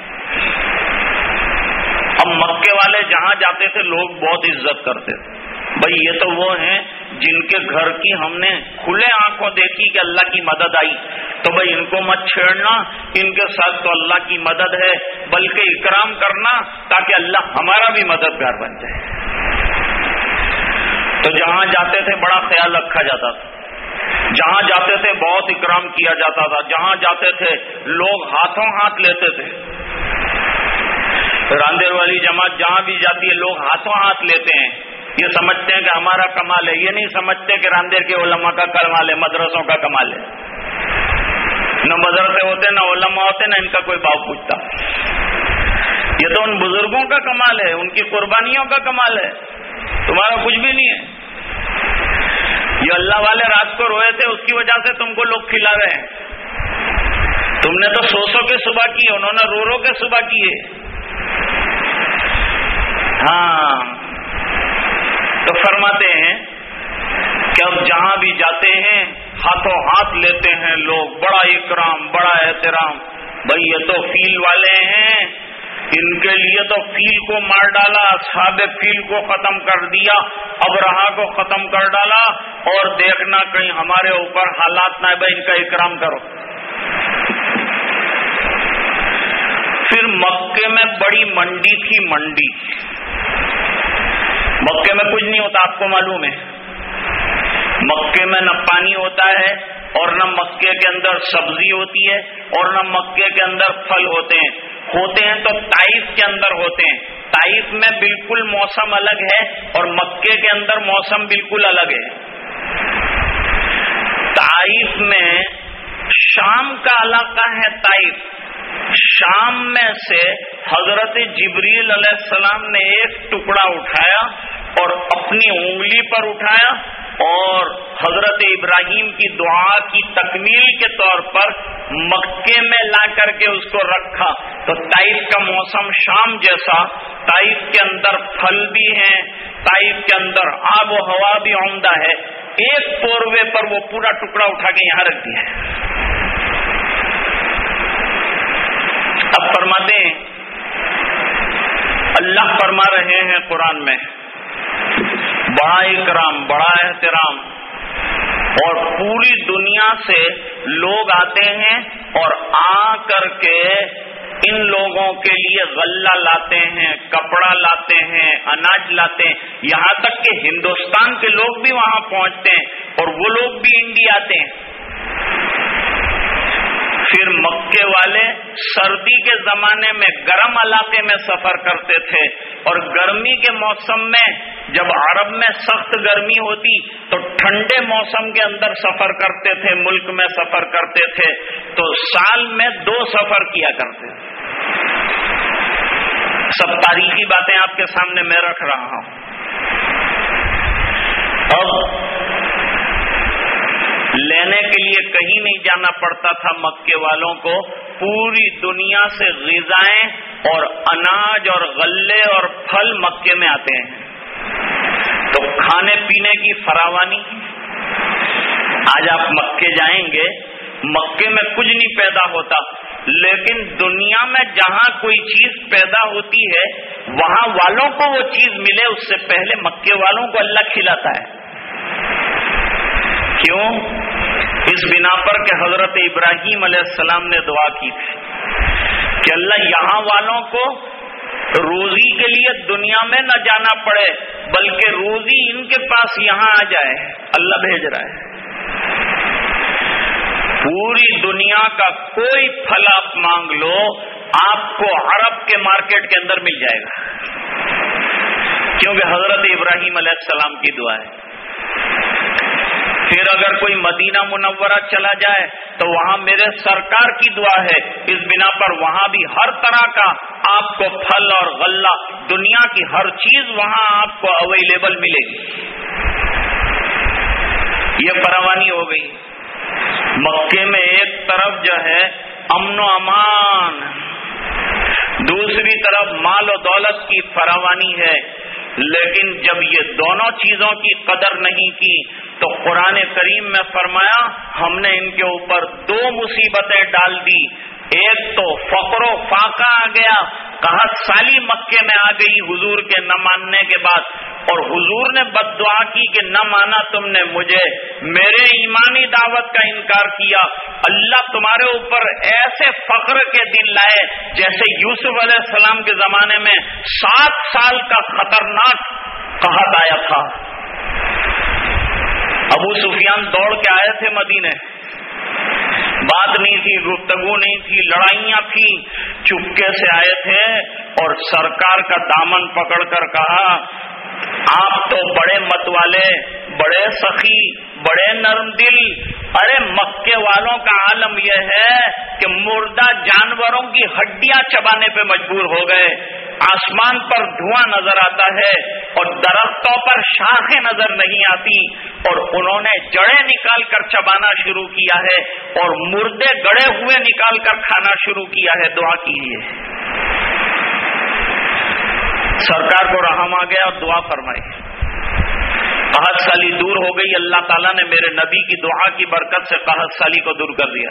اب مکے والے جہاں جاتے تھے، لوگ بہت عزت کرتے تھے۔ بھائی یہ تو وہ ہیں جن کے گھر کی ہم نے کھلے آنکھوں دیکھی کہ اللہ کی مدد آئی۔ تو بھائی ان کو مت چھیڑنا، ان کے ساتھ تو اللہ کی مدد ہے، بلکہ اکرام کرنا تاکہ اللہ ہمارا بھی مددگار بن جائے۔ تو جہاں جاتے تھے بڑا خیال رکھا جاتا تھا۔ جہاں جاتے تھے بہت اکرام کیا جاتا تھا۔ جہاں جاتے تھے لوگ ہاتھوں ہاتھ لیتے تھے۔ راندیر والی جماعت جہاں بھی جاتی ہے، لوگ ہاتھوں ہاتھ لیتے ہیں۔ یہ سمجھتے ہیں کہ ہمارا کمال ہے، یہ نہیں سمجھتے کہ راندیر کے علماء کا کمال ہے، مدرسوں کا کمال ہے۔ نہ مدرسے ہوتے، نہ علماء ہوتے، نہ ان کا کوئی باؤ پوچھتا۔ یہ تو ان بزرگوں کا کمال ہے، ان کی قربانیوں کا کمال ہے۔ تمہارا کچھ بھی نہیں ہے۔ یہ اللہ والے رات کو روئے تھے، اس کی وجہ سے تم کو لوگ کھلا رہے ہیں۔ تم نے تو سو سو کے صبح کی انہوں نے رو رو کے صبح کیے۔ ہاں۔ تو فرماتے ہیں کہ اب جہاں بھی جاتے ہیں، ہاتھوں ہاتھ لیتے ہیں لوگ، بڑا اکرام، بڑا احترام۔ بھائی، یہ تو فیل والے ہیں۔ ان کے لیے تو فیل کو مار ڈالا اصحاب فیل کو ختم کر دیا، اب رہا کو ختم کر ڈالا۔ اور دیکھنا کہیں ہمارے اوپر حالات نہ بھائی، ان کا اکرام کرو۔ پھر مکے میں بڑی منڈی تھی، منڈی۔ مکے میں کچھ نہیں ہوتا، آپ کو معلوم ہے۔ مکے میں نہ پانی ہوتا ہے اور نہ مکے کے اندر سبزی ہوتی ہے اور نہ مکے کے اندر پھل ہوتے ہیں۔ ہوتے ہیں تو تائف کے اندر ہوتے ہیں۔ تائف میں بالکل موسم الگ ہے اور مکے کے اندر موسم بالکل الگ ہے۔ تائف میں شام کا علاقہ ہے تائف شام میں سے حضرت جبریل علیہ السلام نے ایک ٹکڑا اٹھایا اور اپنی انگلی پر اٹھایا اور حضرت ابراہیم کی دعا کی تکمیل کے طور پر مکے میں لا کر کے اس کو رکھا۔ تو تائف کا موسم شام جیسا تائف کے اندر پھل بھی ہیں تائف کے اندر آب و ہوا بھی عمدہ ہے۔ ایک پوروے پر وہ پورا ٹکڑا اٹھا کے یہاں رکھ دیا۔ اب فرماتے ہیں۔ اللہ فرما رہے ہیں قرآن میں۔ بڑا اکرام بڑا احترام۔ اور پوری دنیا سے لوگ آتے ہیں اور آ کر کے ان لوگوں کے لیے غلہ لاتے ہیں، کپڑا لاتے ہیں، اناج لاتے ہیں۔ یہاں تک کہ ہندوستان کے لوگ بھی وہاں پہنچتے ہیں اور وہ لوگ بھی انڈیا آتے ہیں۔ پھر مکے والے سردی کے زمانے میں گرم علاقے میں سفر کرتے تھے اور گرمی کے موسم میں جب عرب میں سخت گرمی ہوتی تو ٹھنڈے موسم کے اندر سفر کرتے تھے، ملک میں سفر کرتے تھے، تو سال میں دو سفر کیا کرتے تھے۔ سب تاریخی باتیں آپ کے سامنے میں رکھ رہا ہوں۔ اب لینے کے لیے جانا پڑتا تھا مکے والوں کو، پوری دنیا سے غذائیں اور اناج اور غلے اور پھل مکے میں آتے ہیں۔ تو کھانے پینے کی فراوانی آج آپ مکے جائیں گے، مکے میں کچھ نہیں پیدا ہوتا، لیکن دنیا میں جہاں کوئی چیز پیدا ہوتی ہے، وہاں والوں کو وہ چیز ملے، اس سے پہلے مکے والوں کو اللہ کھلاتا ہے۔ کیوں؟ اس بنا پر کہ حضرت ابراہیم علیہ السلام نے دعا کی تھی کہ اللہ یہاں والوں کو روزی کے لیے دنیا میں نہ جانا پڑے، بلکہ روزی ان کے پاس یہاں آ جائے۔ اللہ بھیج رہا ہے۔ پوری دنیا کا کوئی پھل آپ مانگ لو، آپ کو عرب کے مارکیٹ کے اندر مل جائے گا۔ کیونکہ حضرت ابراہیم علیہ السلام کی دعا ہے۔ پھر اگر کوئی مدینہ منورہ چلا جائے تو وہاں میرے سرکار کی دعا ہے۔ اس بنا پر وہاں بھی ہر طرح کا آپ کو پھل اور غلہ، دنیا کی ہر چیز وہاں آپ کو اویلیبل ملے گی۔ یہ پروانی ہو گئی۔ مکے میں ایک طرف جو ہے امن و امان، دوسری طرف مال و دولت کی فراوانی ہے۔ لیکن جب یہ دونوں چیزوں کی قدر نہیں کی تو قرآن کریم میں فرمایا، ہم نے ان کے اوپر دو مصیبتیں ڈال دی۔ ایک تو فقر و فاقہ آ گیا کہت سالی مکے میں آ گئی حضور کے نہ ماننے کے بعد اور حضور نے بد دعا کی کہ نہ مانا تم نے مجھے۔ میرے ایمانی دعوت کا انکار کیا۔ اللہ تمہارے اوپر ایسے فخر کے دن لائے جیسے یوسف علیہ السلام کے زمانے میں سات سال کا خطرناک کہت آیا تھا۔ ابو سفیان دوڑ کے آئے تھے مدینے۔ بات نہیں تھی، گفتگو نہیں تھی، لڑائیاں تھی چپکے سے آئے تھے؟ اور سرکار کا دامن پکڑ کر کہا، آپ تو بڑے مت والے، بڑے سخی، بڑے نرم دل۔ ارے، مکے والوں کا عالم یہ ہے کہ مردہ جانوروں کی ہڈیاں چبانے پہ مجبور ہو گئے۔ آسمان پر دھواں نظر آتا ہے اور درختوں پر شاخیں نظر نہیں آتی اور انہوں نے جڑیں نکال کر چبانا شروع کیا ہے اور مردے گڑے ہوئے نکال کر کھانا شروع کیا ہے، دعا کیجیے سرکار کو رحم آ گیا اور دعا فرمائی۔ قحط سالی دور ہو گئی، اللہ تعالیٰ نے میرے نبی کی دعا کی برکت سے قحط سالی کو دور کر دیا۔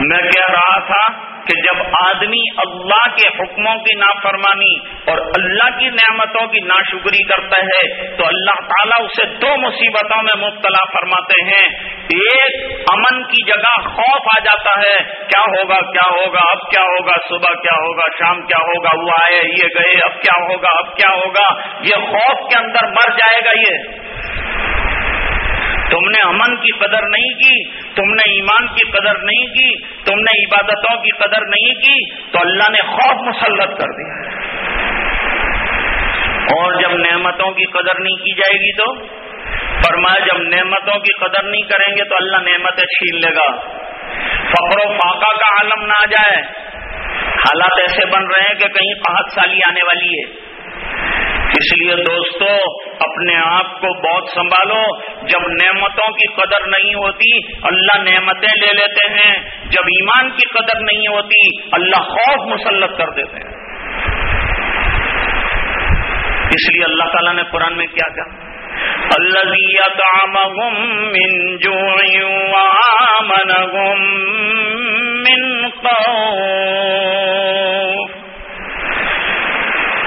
میں کہہ رہا تھا کہ جب آدمی اللہ کے حکموں کی نافرمانی اور اللہ کی نعمتوں کی ناشکری کرتا ہے تو اللہ تعالیٰ اسے دو مصیبتوں میں مبتلا فرماتے ہیں۔ ایک، امن کی جگہ خوف آ جاتا ہے۔ کیا ہوگا کیا ہوگا، اب کیا ہوگا، صبح کیا ہوگا، شام کیا ہوگا، وہ آئے، یہ گئے، اب کیا ہوگا، اب کیا ہوگا۔ یہ خوف کے اندر مر جائے گا یہ۔ تم نے امن کی قدر نہیں کی، تم نے ایمان کی قدر نہیں کی، تم نے عبادتوں کی قدر نہیں کی، تو اللہ نے خوف مسلط کر دیا۔ اور جب نعمتوں کی قدر نہیں کی جائے گی تو؟ فرمایا جب نعمتوں کی قدر نہیں کریں گے تو اللہ نعمتیں چھین لے گا۔ فخر و فاقہ کا عالم نہ آ جائے۔ حالات ایسے بن رہے ہیں کہ کہیں پہت سالی آنے والی ہے۔ اس لیے دوستو، اپنے آپ کو بہت سنبھالو۔ جب نعمتوں کی قدر نہیں ہوتی، اللہ نعمتیں لے لیتے ہیں۔ جب ایمان کی قدر نہیں ہوتی، اللہ خوف مسلط کر دیتے ہیں۔ اس لیے اللہ تعالیٰ نے قرآن میں کیا کہا؟ الذي يطعمهم من جوع من خوف۔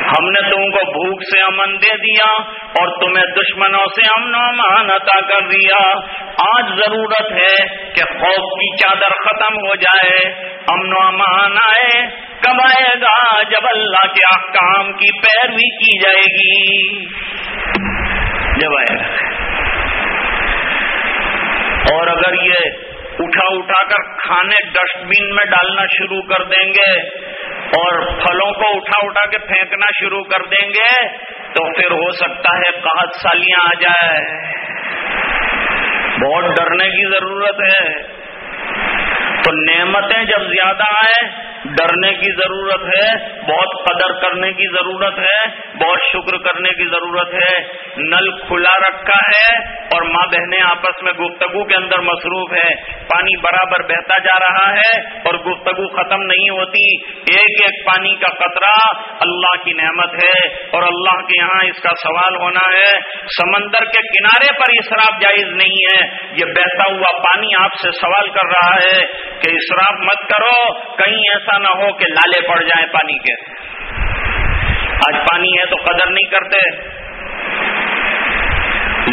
ہم نے تم کو بھوک سے امن دے دیا اور تمہیں دشمنوں سے امن و امان عطا کر دیا۔ آج ضرورت ہے کہ خوف کی چادر ختم ہو جائے۔ امن و امان آئے۔ کب آئے گا جب اللہ کے احکام کی پیروی کی جائے گی؟ جب آئے گا۔ اور اگر یہ اٹھا اٹھا کر کھانے ڈسٹ بین میں ڈالنا شروع کر دیں گے اور پھلوں کو اٹھا اٹھا کے پھینکنا شروع کر دیں گے تو پھر ہو سکتا ہے قحط سالیاں آ جائے۔ بہت ڈرنے کی ضرورت ہے۔ تو نعمتیں جب زیادہ آئے، ڈرنے کی ضرورت ہے، بہت قدر کرنے کی ضرورت ہے، بہت شکر کرنے کی ضرورت ہے، نل کھلا رکھا ہے اور ماں بہنیں آپس میں گفتگو کے اندر مصروف ہے پانی برابر بہتا جا رہا ہے اور گفتگو ختم نہیں ہوتی۔ ایک ایک پانی کا قطرہ اللہ کی نعمت ہے اور اللہ کے یہاں اس کا سوال ہونا ہے، سمندر کے کنارے پر اسراف جائز نہیں ہے۔ یہ بہتا ہوا پانی آپ سے سوال کر رہا ہے کہ اسراف مت کرو، کہیں ایسا نہ ہو کہ لالے پڑ جائیں پانی کے۔ آج پانی ہے تو قدر نہیں کرتے۔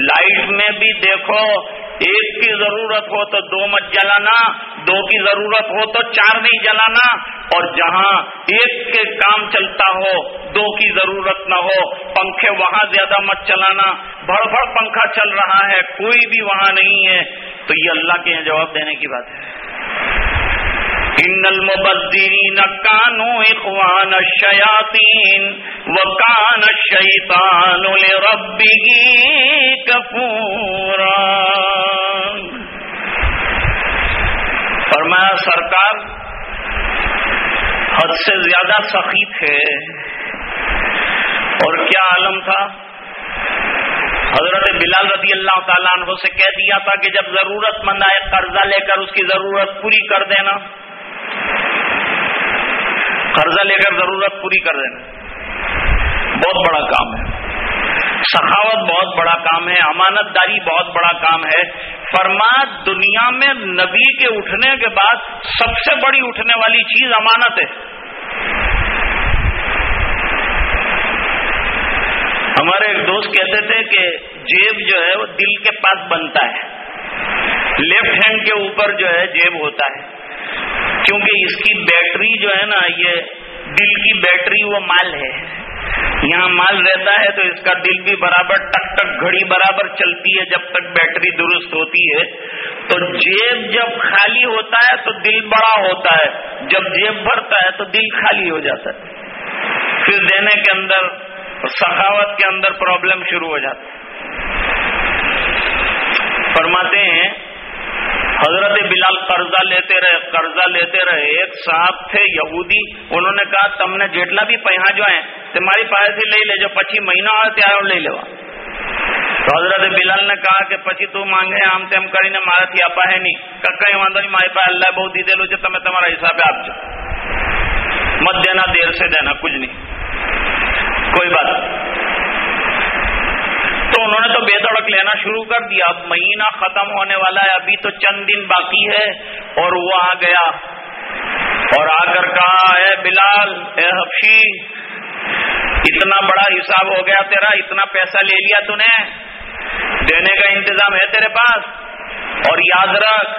لائٹ میں بھی دیکھو، ایک کی ضرورت ہو تو دو مت جلانا، دو کی ضرورت ہو تو چار نہیں جلانا۔ اور جہاں ایک کے کام چلتا ہو، دو کی ضرورت نہ ہو، پنکھے وہاں زیادہ مت چلانا۔ بڑ بڑ پنکھا چل رہا ہے، کوئی بھی وہاں نہیں ہے۔ تو یہ اللہ کے یہاں جواب دینے کی بات ہے۔ ان المبذرین کانوا اخوان الشیاطین وکان الشیطان لربه کفورا فرمایا، سرکار، حد سے زیادہ سخی تھے اور کیا عالم تھا؟ حضرت بلال رضی اللہ تعالیٰ عنہ سے کہہ دیا تھا کہ جب ضرورت مند آئے قرضہ لے کر اس کی ضرورت پوری کر دینا قرضہ لے کر ضرورت پوری کر دینا بہت بڑا کام ہے۔ سخاوت بہت بڑا کام ہے، امانت داری بہت بڑا کام ہے۔ فرما، دنیا میں نبی کے اٹھنے کے بعد سب سے بڑی اٹھنے والی چیز امانت ہے۔ ہمارے ایک دوست کہتے تھے کہ جیب جو ہے وہ دل کے پاس بنتا ہے۔ لیفٹ ہینڈ کے اوپر جو ہے جیب ہوتا ہے۔ کیونکہ اس کی بیٹری جو ہے نا، یہ دل کی بیٹری وہ مال ہے۔ یہاں مال رہتا ہے تو اس کا دل بھی برابر، ٹک ٹک گھڑی برابر چلتی ہے جب تک بیٹری درست ہوتی ہے۔ تو جیب جب خالی ہوتا ہے تو دل بڑا ہوتا ہے۔ جب جیب بھرتا ہے تو دل خالی ہو جاتا ہے۔ پھر دینے کے اندر، سخاوت کے اندر پرابلم شروع ہو جاتا ہے۔ فرماتے ہیں حضرت بلال قرضہ لیتے رہے، قرضہ لیتے رہے، ایک صاحب تھے یہودی، انہوں نے کہا، تم نے جیٹلا بھی پہا جو ہے تمہاری پائے لے لے، جو پچی مہینہ اور تیار لے لے تو حضرت بلال نے کہا کہ پچی تو مانگے آم تم کری نے مارا تھی آپ ہے نہیں۔ کئی واندو نہیں مائی پائے اللہ بہت دے لو، جو تمہیں تمہارا حساب آپ جو۔ مت دینا دیر سے دینا کچھ نہیں کوئی بات تو انہوں نے تو بے دڑک لینا شروع کر دیا۔ اب مہینہ ختم ہونے والا ہے، ابھی تو چند دن باقی ہے اور وہ آ گیا۔ اور آ کر کہا، اے بلال، اے حفشی اتنا بڑا حساب ہو گیا تیرا، اتنا پیسہ لے لیا تو نے دینے کا انتظام ہے تیرے پاس۔ اور یاد رکھ،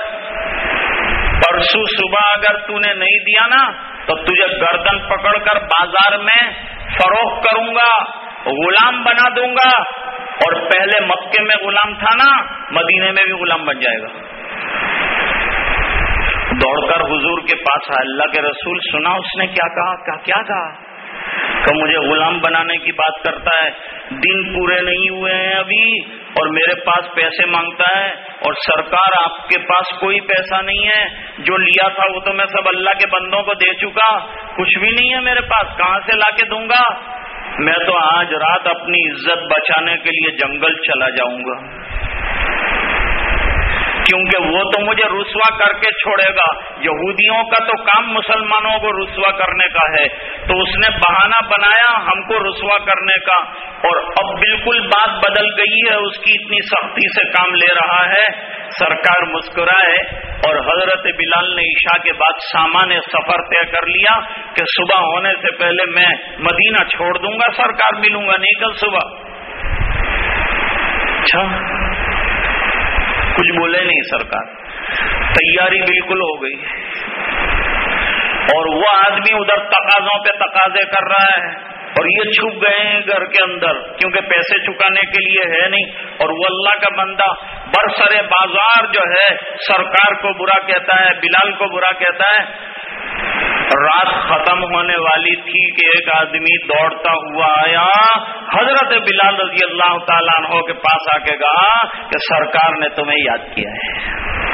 پرسوں صبح اگر تو نے نہیں دیا نا، تو تجھے گردن پکڑ کر بازار میں فروخت کروں گا، غلام بنا دوں گا۔ اور پہلے مکے میں غلام تھا نا، مدینے میں بھی غلام بن جائے گا۔ دوڑ کر حضور کے پاس اللہ کے رسول، سنا اس نے کیا کہا؟ کیا کیا کہا؟ کہ مجھے غلام بنانے کی بات کرتا ہے، دن پورے نہیں ہوئے ہیں ابھی، اور میرے پاس پیسے مانگتا ہے، اور سرکار آپ کے پاس کوئی پیسہ نہیں ہے، جو لیا تھا وہ تو میں سب اللہ کے بندوں کو دے چکا، کچھ بھی نہیں ہے میرے پاس، کہاں سے لا کے دوں گا؟ میں تو آج رات اپنی عزت بچانے کے لیے جنگل چلا جاؤں گا۔ کیونکہ وہ تو مجھے رسوا کر کے چھوڑے گا۔ یہودیوں کا تو کام مسلمانوں کو رسوا کرنے کا ہے۔ تو اس نے بہانہ بنایا ہم کو رسوا کرنے کا۔ اور اب بالکل بات بدل گئی ہے، اس کی اتنی سختی سے کام لے رہا ہے۔ سرکار مسکرائے اور حضرت بلال نے عشاء کے بعد سامان سفر طے کر لیا کہ صبح ہونے سے پہلے میں مدینہ چھوڑ دوں گا، سرکار ملوں گا، نہیں کل صبح۔ اچھا۔ کچھ بولے نہیں سرکار۔ تیاری بالکل ہو گئی۔ اور وہ آدمی ادھر تقاضوں پہ تقاضے کر رہا ہے اور یہ چھپ گئے ہیں گھر کے اندر، کیونکہ پیسے چکانے کے لیے ہے نہیں۔ اور وہ اللہ کا بندہ برسر بازار جو ہے، سرکار کو برا کہتا ہے، بلال کو برا کہتا ہے۔ رات ختم ہونے والی تھی کہ ایک آدمی دوڑتا ہوا آیا۔ حضرت بلال رضی اللہ تعالیٰ عنہ کے پاس آ کے کہا کہ سرکار نے تمہیں یاد کیا ہے۔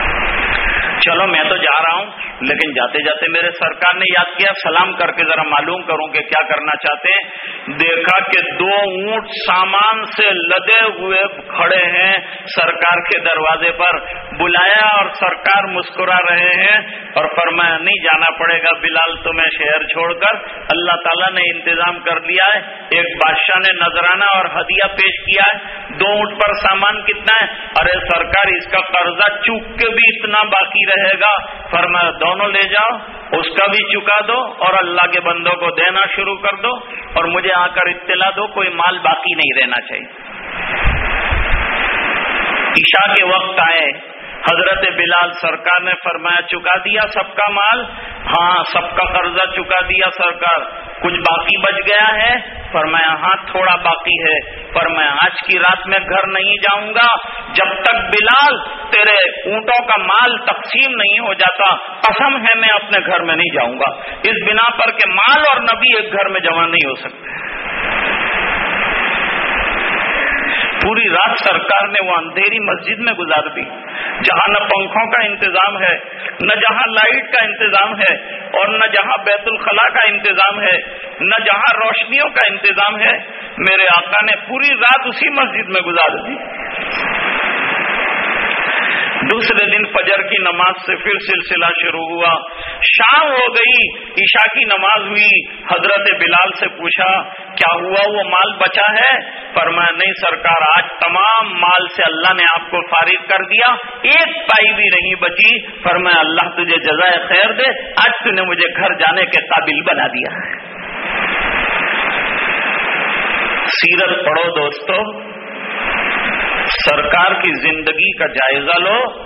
چلو میں تو جا رہا ہوں، لیکن جاتے جاتے میرے سرکار نے یاد کیا، سلام کر کے ذرا معلوم کروں کہ کیا کرنا چاہتے ہیں۔ دیکھا کہ دو اونٹ سامان سے لدے ہوئے کھڑے ہیں سرکار کے دروازے پر۔ بلایا اور سرکار مسکرا رہے ہیں اور فرمایا، نہیں جانا پڑے گا بلال، تمہیں شہر چھوڑ کر۔ اللہ تعالیٰ نے انتظام کر لیا ہے۔ ایک بادشاہ نے نذرانہ اور ہدیہ پیش کیا ہے۔ دو اونٹ پر سامان کتنا ہے؟ ارے سرکار، اس کا قرضہ چوک کے بھی اتنا باقی رہے گا، فرمایا دونوں لے جاؤ، اس کا بھی چکا دو اور اللہ کے بندوں کو دینا شروع کر دو اور مجھے آ کر اطلاع دو، کوئی مال باقی نہیں رہنا چاہیے۔ عشاء کے وقت آئے حضرت بلال سرکار نے فرمایا، چکا دیا سب کا مال؟ ہاں سب کا قرضہ چکا دیا سرکار۔ کچھ باقی بچ گیا ہے؟ فرمایا ہاں تھوڑا باقی ہے۔ فرمایا، آج کی رات میں گھر نہیں جاؤں گا۔ جب تک بلال تیرے اونٹوں کا مال تقسیم نہیں ہو جاتا، قسم ہے میں اپنے گھر میں نہیں جاؤں گا۔ اس بنا پر کہ مال اور نبی ایک گھر میں جمع نہیں ہو سکتے۔ پوری رات سرکار نے وہ اندھیری مسجد میں گزار دی۔ جہاں نہ پنکھوں کا انتظام ہے، نہ جہاں لائٹ کا انتظام ہے اور نہ جہاں بیت الخلاء کا انتظام ہے، نہ جہاں روشنیوں کا انتظام ہے، میرے آقا نے پوری رات اسی مسجد میں گزار دی۔ دوسرے دن فجر کی نماز سے پھر سلسلہ شروع ہوا۔ شام ہو گئی، عشاء کی نماز ہوئی۔ حضرت بلال سے پوچھا، کیا ہوا؟ وہ مال بچا ہے؟ پر میں نہیں سرکار، آج تمام مال سے اللہ نے آپ کو فارغ کر دیا۔ ایک پائی بھی نہیں بچی۔ پر میں اللہ تجھے جزائے خیر دے۔ آج تو نے مجھے گھر جانے کے قابل بنا دیا۔ سیرت پڑھو دوستو۔ سرکار کی زندگی کا جائزہ لو۔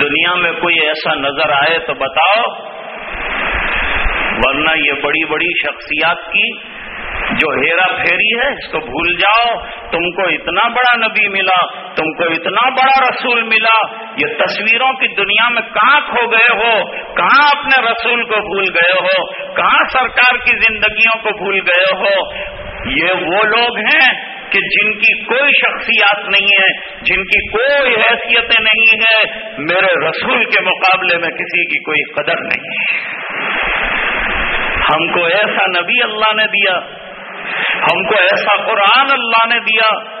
دنیا میں کوئی ایسا نظر آئے تو بتاؤ۔ ورنہ یہ بڑی بڑی شخصیات کی جو ہیرا پھیری ہے، اس کو بھول جاؤ۔ تم کو اتنا بڑا نبی ملا، تم کو اتنا بڑا رسول ملا۔ یہ تصویروں کی دنیا میں کہاں کھو گئے ہو؟ کہاں اپنے رسول کو بھول گئے ہو؟ کہاں سرکار کی زندگیوں کو بھول گئے ہو؟ یہ وہ لوگ ہیں کہ جن کی کوئی شخصیات نہیں ہے، جن کی کوئی حیثیتیں نہیں ہے میرے رسول کے مقابلے میں کسی کی کوئی قدر نہیں ہے۔ ہم کو ایسا نبی اللہ نے دیا، ہم کو ایسا قرآن اللہ نے دیا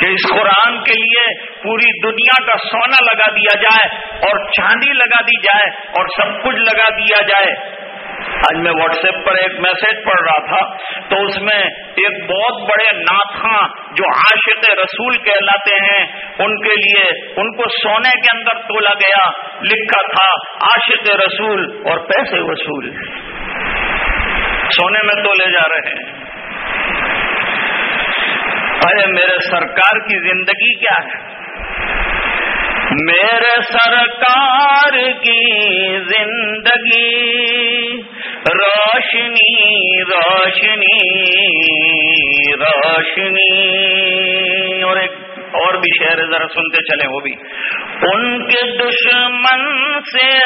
کہ اس قرآن کے لیے پوری دنیا کا سونا لگا دیا جائے اور چاندی لگا دی جائے اور سب کچھ لگا دیا جائے۔ آج میں واٹس ایپ پر ایک میسج پڑھ رہا تھا، تو اس میں ایک بہت بڑے ناتخاں جو عاشق رسول کہلاتے ہیں، ان کے لیے، ان کو سونے کے اندر تولا گیا، لکھا تھا، عاشق رسول اور پیسے وصول۔ سونے میں تولے جا رہے ہیں۔ ارے میرے سرکار کی زندگی کیا ہے؟ میرے سرکار کی زندگی روشنی روشنی روشنی۔ اور ایک اور بھی شہر ذرا سنتے چلے وہ بھی۔ ان کے دشمن سے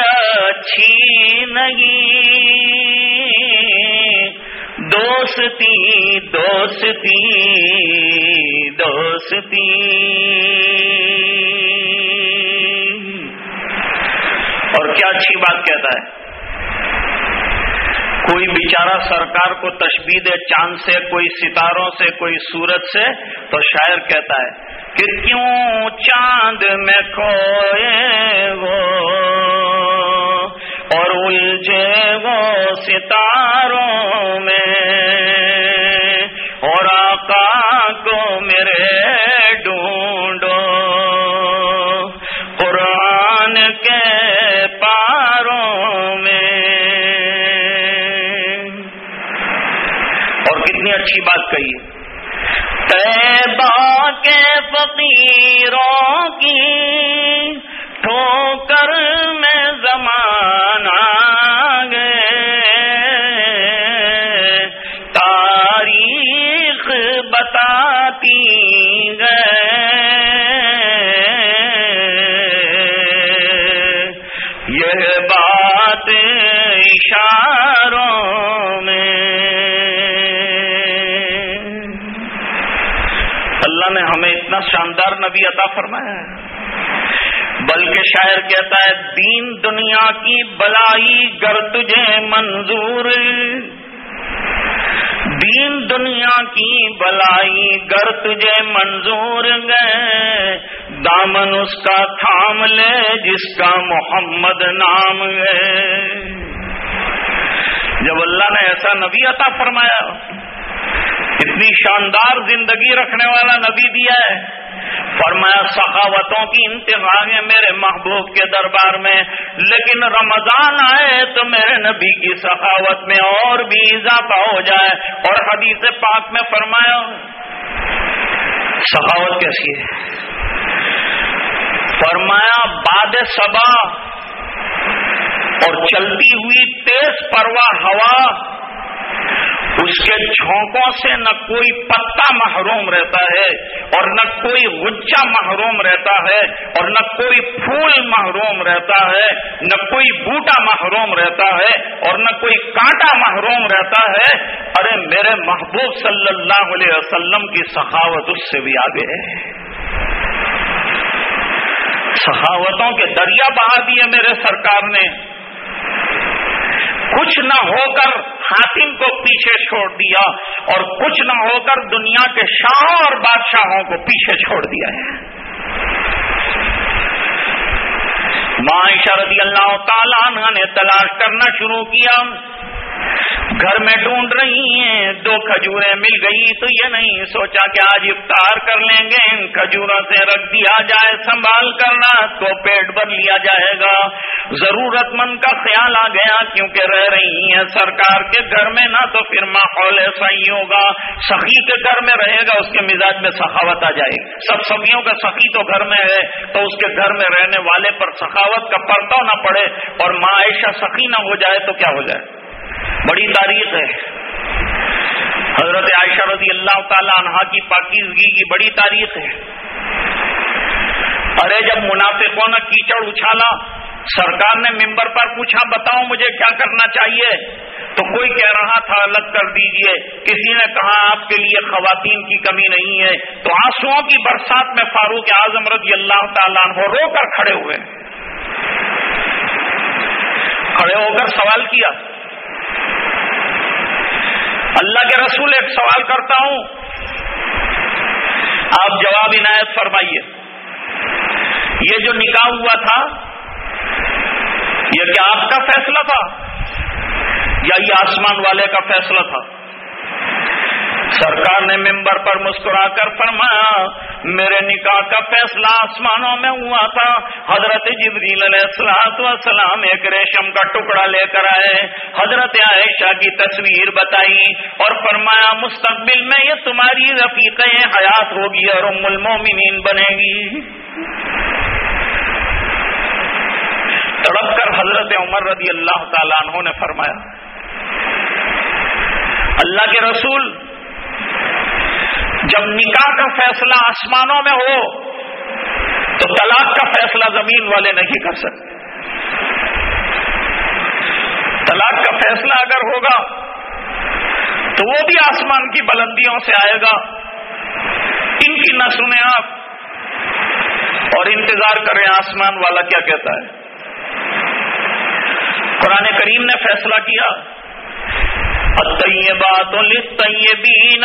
اچھی نہیں۔ دوستی دوستی دوستی۔ اور کیا اچھی بات کہتا ہے؟ کوئی بیچارہ سرکار کو تشبید چاند سے، کوئی ستاروں سے، کوئی سورج سے تو شاعر کہتا ہے کہ کیوں چاند میں کھوئے وہ اور الجھے وہ ستاروں میں اور آقا کو میرے اچھی بات کہی ہے کے فقیروں کی ٹھوکر میں زمانہ گئے۔ تاریخ بتاتی گئے۔ اللہ نے ہمیں اتنا شاندار نبی عطا فرمایا ہے۔ بلکہ شاعر کہتا ہے، دین دنیا کی بلائی گر تجھے منظور۔ دین دنیا کی بلائی گر تجھے منظور گئے دامن اس کا تھام لے جس کا محمد نام ہے۔ جب اللہ نے ایسا نبی عطا فرمایا اتنی شاندار زندگی رکھنے والا نبی دیا ہے۔ فرمایا، سخاوتوں کی انتظام ہے میرے محبوب کے دربار میں۔ لیکن رمضان آئے تو میرے نبی کی سخاوت میں اور بھی اضافہ ہو جائے۔ اور حدیث پاک میں فرمایا، سخاوت کیسی ہے؟ فرمایا باد صبا اور چلتی ہوئی تیز پروا ہوا۔ اس کے جھونکوں سے نہ کوئی پتا محروم رہتا ہے اور نہ کوئی غچہ محروم رہتا ہے اور نہ کوئی پھول محروم رہتا ہے، نہ کوئی بوٹا محروم رہتا ہے اور نہ کوئی کانٹا محروم رہتا ہے۔ ارے میرے محبوب صلی اللہ علیہ وسلم کی سخاوت اس سے بھی آگے ہے۔ سخاوتوں کے دریا بہا دیے میرے سرکار نے۔ کچھ نہ ہو کر حاتم کو پیچھے چھوڑ دیا اور کچھ نہ ہو کر دنیا کے شاہوں اور بادشاہوں کو پیچھے چھوڑ دیا ہے۔ رضی اللہ تعالیٰ نے تلاش کرنا شروع کیا۔ گھر میں ڈھونڈ رہی ہیں، دو کھجوریں مل گئی تو یہ نہیں سوچا کہ آج افطار کر لیں گے۔ ان کھجوروں سے رکھ دیا جائے، سنبھال کرنا تو پیٹ بھر لیا جائے گا۔ ضرورت مند کا خیال آ گیا کیونکہ رہ رہی ہیں سرکار کے گھر میں، نہ تو پھر ماحول ایسا ہی ہوگا۔ سخی کے گھر میں رہے گا، اس کے مزاج میں سخاوت آ جائے گی۔ سب سبھیوں کا سخی تو گھر میں ہے، تو اس کے گھر میں رہنے والے پر سخاوت کا پرتو نہ پڑے اور ماں سخی نہ ہو جائے تو کیا ہو جائے؟ بڑی تاریخ ہے۔ حضرت عائشہ رضی اللہ تعالی عنہ کی پاکیزگی کی بڑی تاریخ ہے۔ ارے، جب منافقوں نے کیچڑ اچھالا، سرکار نے ممبر پر پوچھا، بتاؤ مجھے کیا کرنا چاہیے؟ تو کوئی کہہ رہا تھا، الگ کر دیجیے۔ کسی نے کہا، آپ کے لیے خواتین کی کمی نہیں ہے۔ تو آنسو کی برسات میں فاروق اعظم رضی اللہ تعالیٰ عنہ رو کر کھڑے ہوئے۔ کھڑے ہو کر سوال کیا۔ اللہ کے رسول ایک سوال کرتا ہوں۔ آپ جواب عنایت فرمائیے۔ یہ جو نکاح ہوا تھا، یہ کیا آپ کا فیصلہ تھا؟ یا یہ آسمان والے کا فیصلہ تھا؟ سرکار نے ممبر پر مسکرا کر فرمایا، میرے نکاح کا فیصلہ آسمانوں میں ہوا تھا۔ حضرت جبریل علیہ السلاط وسلام ایک ریشم کا ٹکڑا لے کر آئے۔ حضرت عائشہ کی تصویر بتائی اور فرمایا، مستقبل میں یہ تمہاری رفیق حیات ہوگی اور ام المومنین بنے گی۔ تڑپ کر حضرت عمر رضی اللہ تعالیٰ عنہ نے فرمایا، اللہ کے رسول جب نکاح کا فیصلہ آسمانوں میں ہو تو طلاق کا فیصلہ زمین والے نہیں کر سکتے۔ طلاق کا فیصلہ اگر ہوگا تو وہ بھی آسمان کی بلندیوں سے آئے گا۔ ان کی نہ سنیں آپ۔ اور انتظار کریں آسمان والا کیا کہتا ہے۔ قرآن کریم نے فیصلہ کیا۔ الطیبات للطیبین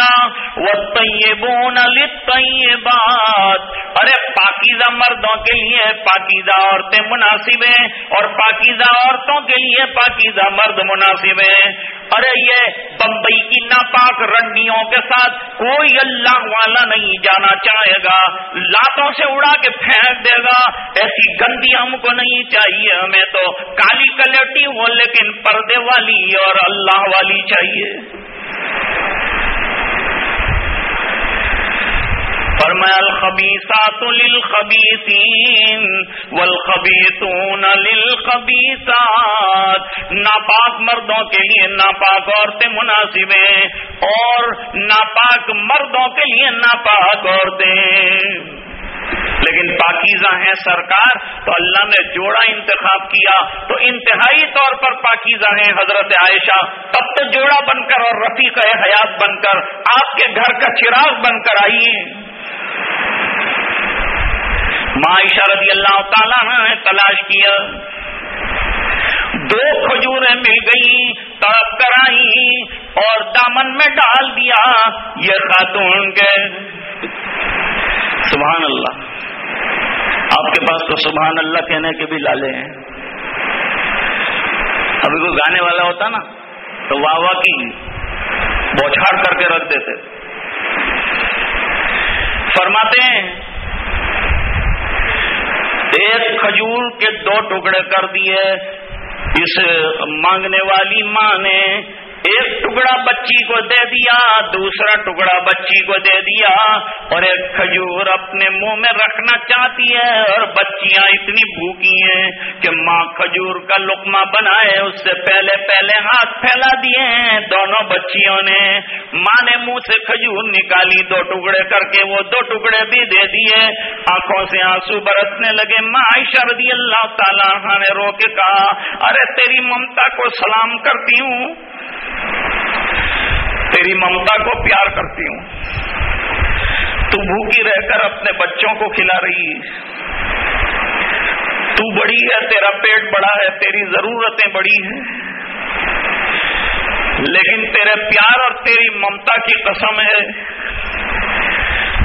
والطیبون للطیبات ارے، پاکیزہ مردوں کے لیے پاکیزہ عورتیں مناسب ہیں اور پاکیزہ عورتوں کے لیے پاکیزہ مرد مناسب ہیں۔ ارے یہ بمبئی کی ناپاک رنڈیوں کے ساتھ کوئی اللہ والا نہیں جانا چاہے گا۔ لاتوں سے اڑا کے پھینک دے گا۔ ایسی گندی ہم کو نہیں چاہیے ہمیں تو۔ کالی کلیٹی ہو لیکن پردے والی اور اللہ والی چاہیے۔ فرمایا الخبیسات للخبیسین والخبیسون للخبیسات ناپاک مردوں کے لیے ناپاک عورتیں مناسب ہیں اور ناپاک مردوں کے لیے ناپاک عورتیں۔ لیکن پاکیزہ ہیں سرکار، تو اللہ نے جوڑا انتخاب کیا۔ تو انتہائی طور پر پاکیزہ ہیں حضرت عائشہ۔ تب تو جوڑا بن کر اور رفیق حیات بن کر، آپ کے گھر کا چراغ بن کر آئیے۔ معاشہ رضی اللہ تعالیٰ نے تلاش کیا۔ دو کھجوریں مل گئی تڑپ کر آئی اور دامن میں ڈال دیا، یہ خاتون کے۔ سبحان اللہ آپ کے پاس تو سبحان اللہ کہنے کے بھی لالے ہیں۔ ابھی کوئی گانے والا ہوتا نا، تو واہ واہ کی بوچھاڑ کر کے رکھ دیتے۔ فرماتے ہیں ایک کھجور کے دو ٹکڑے کر دیے اس مانگنے والی ماں نے ایک ٹکڑا بچی کو دے دیا، دوسرا ٹکڑا بچی کو دے دیا، اور ایک کھجور اپنے منہ میں رکھنا چاہتی ہے، اور بچیاں اتنی بھوکی ہیں کہ ماں کھجور کا لقمہ بنائے، اس سے پہلے پہلے ہاتھ پھیلا دیے ہیں دونوں بچیوں نے۔ ماں نے منہ سے کھجور نکالی، دو ٹکڑے کر کے وہ دو ٹکڑے بھی دے دیے۔ آنکھوں سے آنسو برسنے لگے۔ ماں عائشہ رضی اللہ تعالیٰ نے رو کے کہا، ارے تیری ممتا کو سلام کرتی ہوں۔ تیری ممتا کو پیار کرتی ہوں۔ تو بھوکی رہ کر اپنے بچوں کو کھلا رہی تو بڑی ہے، تیرا پیٹ بڑا ہے، تیری ضرورتیں بڑی ہیں۔ لیکن تیرے پیار اور تیری ممتا کی قسم ہے۔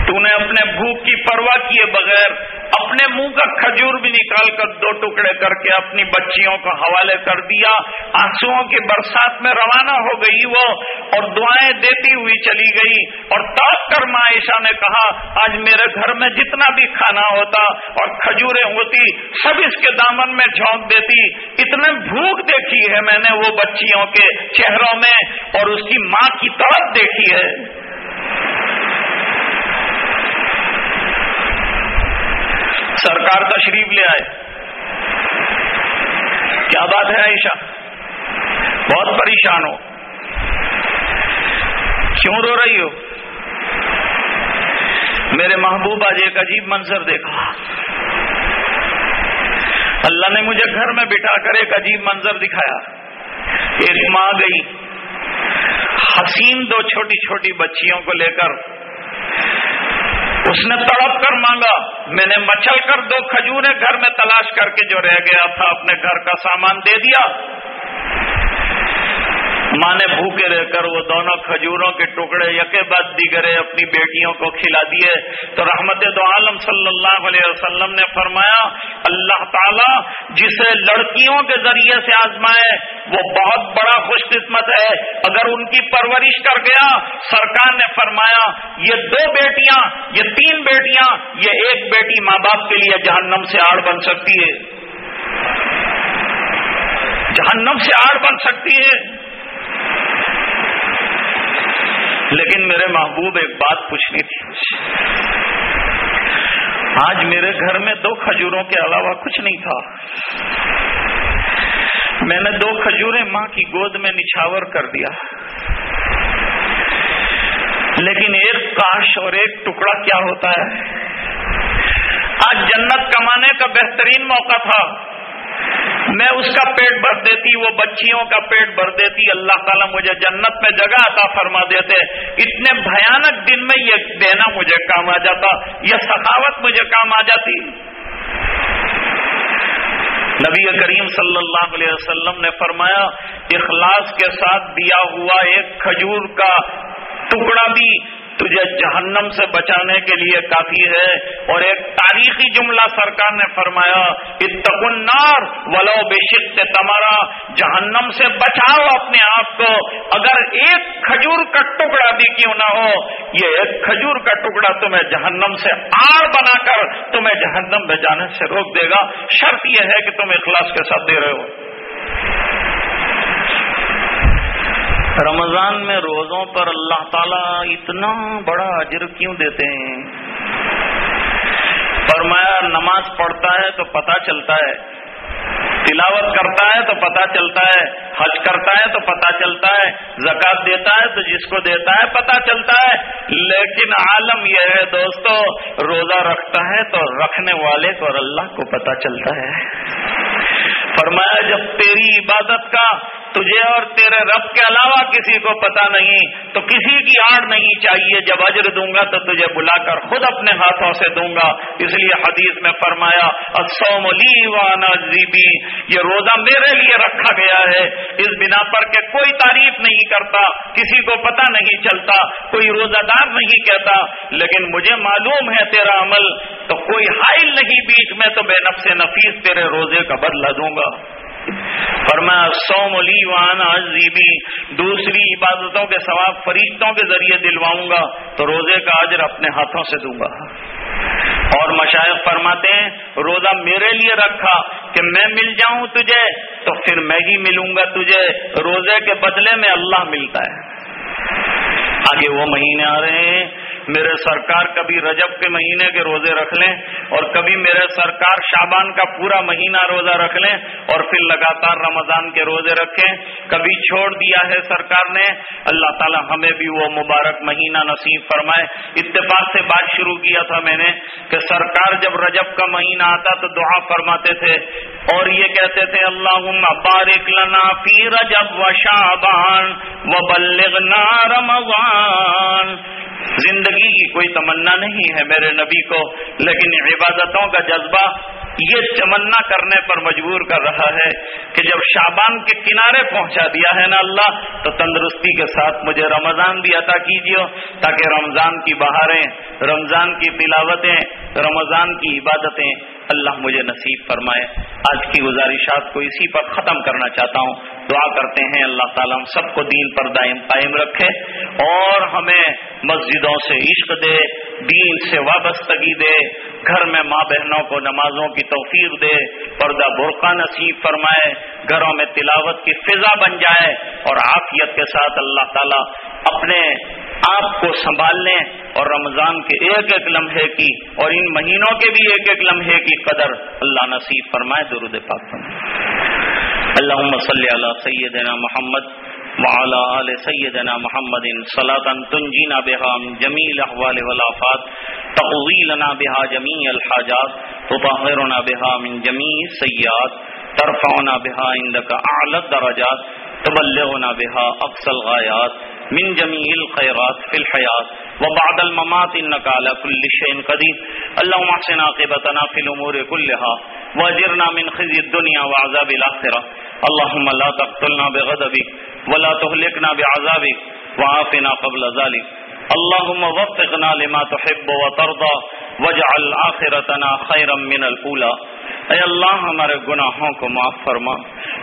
تو نے اپنے بھوک کی پرواہ کیے بغیر اپنے منہ کا کھجور بھی نکال کر دو ٹکڑے کر کے اپنی بچیوں کا حوالے کر دیا۔ آنسو کی برسات میں روانہ ہو گئی وہ اور دعائیں دیتی ہوئی چلی گئی۔ اور تاک کر معائشہ نے کہا، آج میرے گھر میں جتنا بھی کھانا ہوتا اور کھجوریں ہوتی، سب اس کے دامن میں جھونک دیتی۔ اتنے بھوک دیکھی ہے میں نے وہ بچیوں کے چہروں میں اور اس کی ماں کی طرف دیکھی ہے۔ سرکار تشریف لے آئے۔ کیا بات ہے عائشہ؟ بہت پریشان ہو۔ کیوں رو رہی ہو؟ میرے محبوب آج ایک عجیب منظر دیکھا۔ اللہ نے مجھے گھر میں بٹھا کر ایک عجیب منظر دکھایا۔ ایک ماں گئی۔ حسین دو چھوٹی چھوٹی بچیوں کو لے کر اس نے تڑپ کر مانگا۔ میں نے مچل کر دو کھجوریں گھر میں تلاش کر کے جو رہ گیا تھا، اپنے گھر کا سامان دے دیا۔ ماں نے بھوکے رہ کر وہ دونوں کھجوروں کے ٹکڑے یکے بعد دیگرے اپنی بیٹیوں کو کھلا دیے۔ تو رحمت دو عالم صلی اللہ علیہ وسلم نے فرمایا، اللہ تعالی جسے لڑکیوں کے ذریعے سے آزمائے، وہ بہت بڑا خوش قسمت ہے۔ اگر ان کی پرورش کر گیا، سرکار نے فرمایا، یہ دو بیٹیاں، یہ تین بیٹیاں، یہ ایک بیٹی ماں باپ کے لیے جہنم سے آڑ بن سکتی ہے۔ جہنم سے آڑ بن سکتی ہے۔ لیکن میرے محبوب ایک بات پوچھنی تھی۔ آج میرے گھر میں دو کھجوروں کے علاوہ کچھ نہیں تھا۔ میں نے دو کھجوریں ماں کی گود میں نچھاور کر دیا۔ لیکن ایک کاش اور ایک ٹکڑا کیا ہوتا ہے؟ آج جنت کمانے کا بہترین موقع تھا۔ میں اس کا پیٹ بھر دیتی، وہ بچیوں کا پیٹ بھر دیتی، اللہ تعالیٰ مجھے جنت میں جگہ عطا فرما دیتے۔ اتنے بھیانک دن میں یہ دینا مجھے کام آ جاتا، یہ سخاوت مجھے کام آ جاتی۔ نبی کریم صلی اللہ علیہ وسلم نے فرمایا، اخلاص کے ساتھ دیا ہوا ایک کھجور کا ٹکڑا بھی تجھے جہنم سے بچانے کے لیے کافی ہے اور ایک تاریخی جملہ سرکار نے فرمایا اتقنار ولو بے شک تمہارا جہنم سے بچاؤ اپنے آپ کو۔ اگر ایک کھجور کا ٹکڑا بھی کیوں نہ ہو، یہ ایک کھجور کا ٹکڑا تمہیں جہنم سے آر بنا کر تمہیں جہنم میں جانے سے روک دے گا۔ شرط یہ ہے کہ تم اخلاص کے ساتھ دے رہے ہو۔ رمضان میں روزوں پر اللہ تعالیٰ اتنا بڑا اجر کیوں دیتے ہیں؟ فرمایا نماز پڑھتا ہے تو پتہ چلتا ہے، تلاوت کرتا ہے تو پتہ چلتا ہے، حج کرتا ہے تو پتہ چلتا ہے، زکات دیتا ہے تو جس کو دیتا ہے پتہ چلتا ہے۔ لیکن عالم یہ ہے دوستو، روزہ رکھتا ہے تو رکھنے والے کو اور اللہ کو پتہ چلتا ہے۔ فرمایا جب تیری عبادت کا تجھے اور تیرے رب کے علاوہ کسی کو پتا نہیں، تو کسی کی آڑ نہیں چاہیے، جب اجر دوں گا تو تجھے بلا کر خود اپنے ہاتھوں سے دوں گا۔ اس لیے حدیث میں فرمایا زیبی۔ یہ روزہ میرے لیے رکھا گیا ہے۔ اس بنا پر کہ کوئی تعریف نہیں کرتا، کسی کو پتا نہیں چلتا، کوئی روزہ دار نہیں کہتا۔ لیکن مجھے معلوم ہے تیرا عمل، تو کوئی حائل نہیں بیچ میں، تو بے نفس نفیس تیرے روزے کا بدلہ دوں گا۔ فرمایا سوم علی وان عزیبی دوسری عبادتوں کے ثواب فرشتوں کے ذریعے دلواؤں گا تو روزے کا اجر اپنے ہاتھوں سے دوں گا۔ اور مشائق فرماتے ہیں، روزہ میرے لیے رکھا کہ میں مل جاؤں تجھے تو پھر میں ہی ملوں گا تجھے۔ روزے کے بدلے میں اللہ ملتا ہے۔ آگے وہ مہینے آ رہے ہیں۔ میرے سرکار کبھی رجب کے مہینے کے روزے رکھ لیں اور کبھی میرے سرکار شابان کا پورا مہینہ روزہ رکھ لیں اور پھر لگاتار رمضان کے روزے رکھیں۔ کبھی چھوڑ دیا ہے سرکار نے۔ اللہ تعالی ہمیں بھی وہ مبارک مہینہ نصیب فرمائے۔ اتفاق سے بات شروع کیا تھا میں نے کہ سرکار جب رجب کا مہینہ آتا تو دعا فرماتے تھے اور یہ کہتے تھے اللہ بارک لنا فی رجب و شابان و بلغنا رمضان زندگی کی کوئی تمنا نہیں ہے میرے نبی کو لیکن عبادتوں کا جذبہ یہ تمنا کرنے پر مجبور کر رہا ہے کہ جب شابان کے کنارے پہنچا دیا ہے نا اللہ، تو تندرستی کے ساتھ مجھے رمضان بھی عطا کیجیے، تاکہ رمضان کی بہاریں، رمضان کی تلاوتیں، رمضان کی عبادتیں اللہ مجھے نصیب فرمائے۔ آج کی گزارشات کو اسی پر ختم کرنا چاہتا ہوں۔ دعا کرتے ہیں، اللہ تعالیٰ ہم سب کو دین پر دائم قائم رکھے اور ہمیں مسجدوں سے عشق دے، دین سے وابستگی دے۔ گھر میں ماں بہنوں کو نمازوں کی توفیق دے، پردہ برقع نصیب فرمائے، گھروں میں تلاوت کی فضا بن جائے اور عافیت کے ساتھ اللہ تعالیٰ اپنے آپ کو سنبھالنے اور رمضان کے ایک ایک لمحے کی اور ان مہینوں کے بھی ایک ایک لمحے کی قدر اللہ نصیب فرمائے، درود پاک اللہ صلی علی سیدنا محمد وعلى آل سيدنا محمد صلاة تنجينا بها من جميع الأحوال والآفات تقضي لنا بها جميع الحاجات، تطهرنا بها من جميع السيئات، ترفعنا بها عندك أعلى الدرجات، تبلغنا بها أقصى الغايات، من جميع الخيرات في الحياة. وبعد الممات إنك على كل شيء قدير. اللهم احسن عاقبتنا في الأمور كلها واجرنا من خزي الدنيا وعذاب الآخرة. اللهم لا تقتلنا بغضبك ولا تهلكنا بعذابك وعافنا قبل ذلك. اللهم وفقنا لما تحب وترضى واجعل آخرتنا خيرا من الأولى. اے اللہ، ہمارے گناہوں کو معاف فرما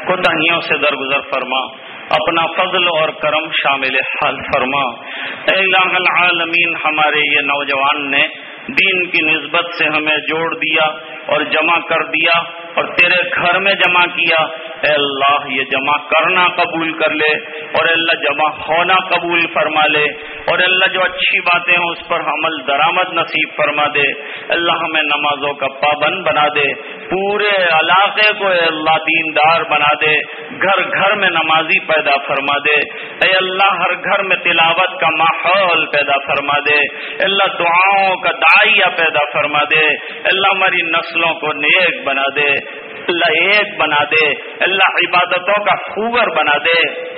کوتاہیوں سے درگزر فرما، اپنا فضل اور کرم شامل حال فرما۔ اے الہ العالمین، ہمارے یہ نوجوان نے دین کی نسبت سے ہمیں جوڑ دیا اور جمع کر دیا۔ اور تیرے گھر میں جمع کیا۔ اے اللہ، یہ جمع کرنا قبول کر لے اور اللہ، جمع ہونا قبول فرما لے اور اللہ، جو اچھی باتیں ہیں اس پر عمل درآمد نصیب فرما دے۔ اللہ، ہمیں نمازوں کا پابند بنا دے۔ پورے علاقے کو اے اللہ دیندار بنا دے۔ گھر گھر میں نمازی پیدا فرما دے۔ اے اللہ، ہر گھر میں تلاوت کا ماحول پیدا فرما دے۔ اللہ، دعاؤں کا دائیا پیدا فرما دے۔ اللہ، ہماری نسلوں کو نیک بنا دے۔ اللہ ایک بنا دے اللہ عبادتوں کا خوبر بنا دے۔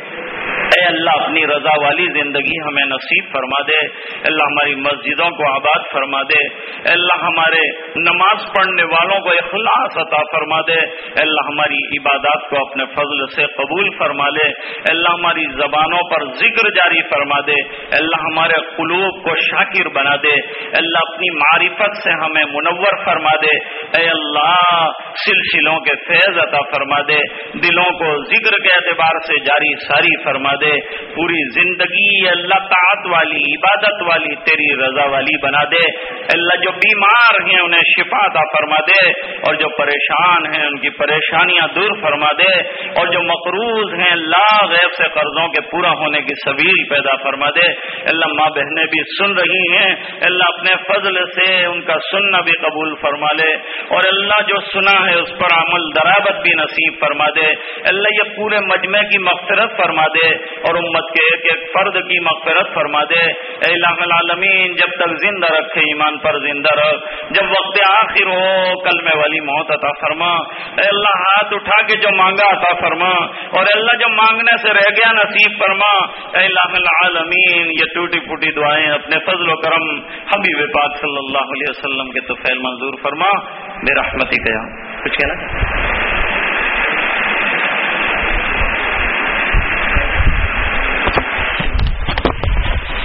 اللہ اپنی رضا والی زندگی ہمیں نصیب فرما دے۔ اللہ ہماری مسجدوں کو آباد فرما دے۔ اللہ ہمارے نماز پڑھنے والوں کو اخلاص عطا فرما دے۔ اللہ ہماری عبادات کو اپنے فضل سے قبول فرما لے۔ اللہ ہماری زبانوں پر ذکر جاری فرما دے۔ اللہ ہمارے قلوب کو شاکر بنا دے۔ اللہ اپنی معرفت سے ہمیں منور فرما دے۔ اے اللہ سلسلوں کے فیض عطا فرما دے۔ دلوں کو ذکر کے اعتبار سے جاری ساری فرما دے۔ پوری زندگی اللہ تعت والی، عبادت والی، تیری رضا والی بنا دے۔ اللہ جو بیمار ہیں انہیں شفا عطا فرما دے اور جو پریشان ہیں ان کی پریشانیاں دور فرما دے۔ اور جو مقروض ہیں اللہ غیب سے قرضوں کے پورا ہونے کی سبیل پیدا فرما دے۔ اللہ ماں بہنیں بھی سن رہی ہیں۔ اللہ اپنے فضل سے ان کا سننا بھی قبول فرما لے۔ اور اللہ جو سنا ہے اس پر عمل درابت بھی نصیب فرما دے۔ اللہ یہ پورے مجمع کی مغفرت فرما دے۔ اور امت کے ایک ایک فرد کی مغفرت فرما دے۔ اے الہ العالمین، جب تک زندہ رکھے ایمان پر زندہ رکھ۔ جب وقت آخر ہو، کل میں والی موت عطا فرما۔ اے اللہ، ہاتھ اٹھا کے جو مانگا عطا فرما۔ اور اللہ، جو مانگنے سے رہ گیا نصیب فرما۔ اے الہ العالمین، یہ ٹوٹی پھوٹی دعائیں اپنے فضل و کرم حبیب پاک صلی اللہ علیہ وسلم کے تو فیل منظور فرما۔ بے رحمتی گیا کچھ کہنا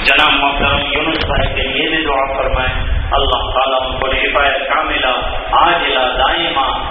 جناب محترم یونس بھائی کے لیے بھی دعا فرمائیں۔ اللہ تعالیٰ ان کو شفا کاملہ لا دائمہ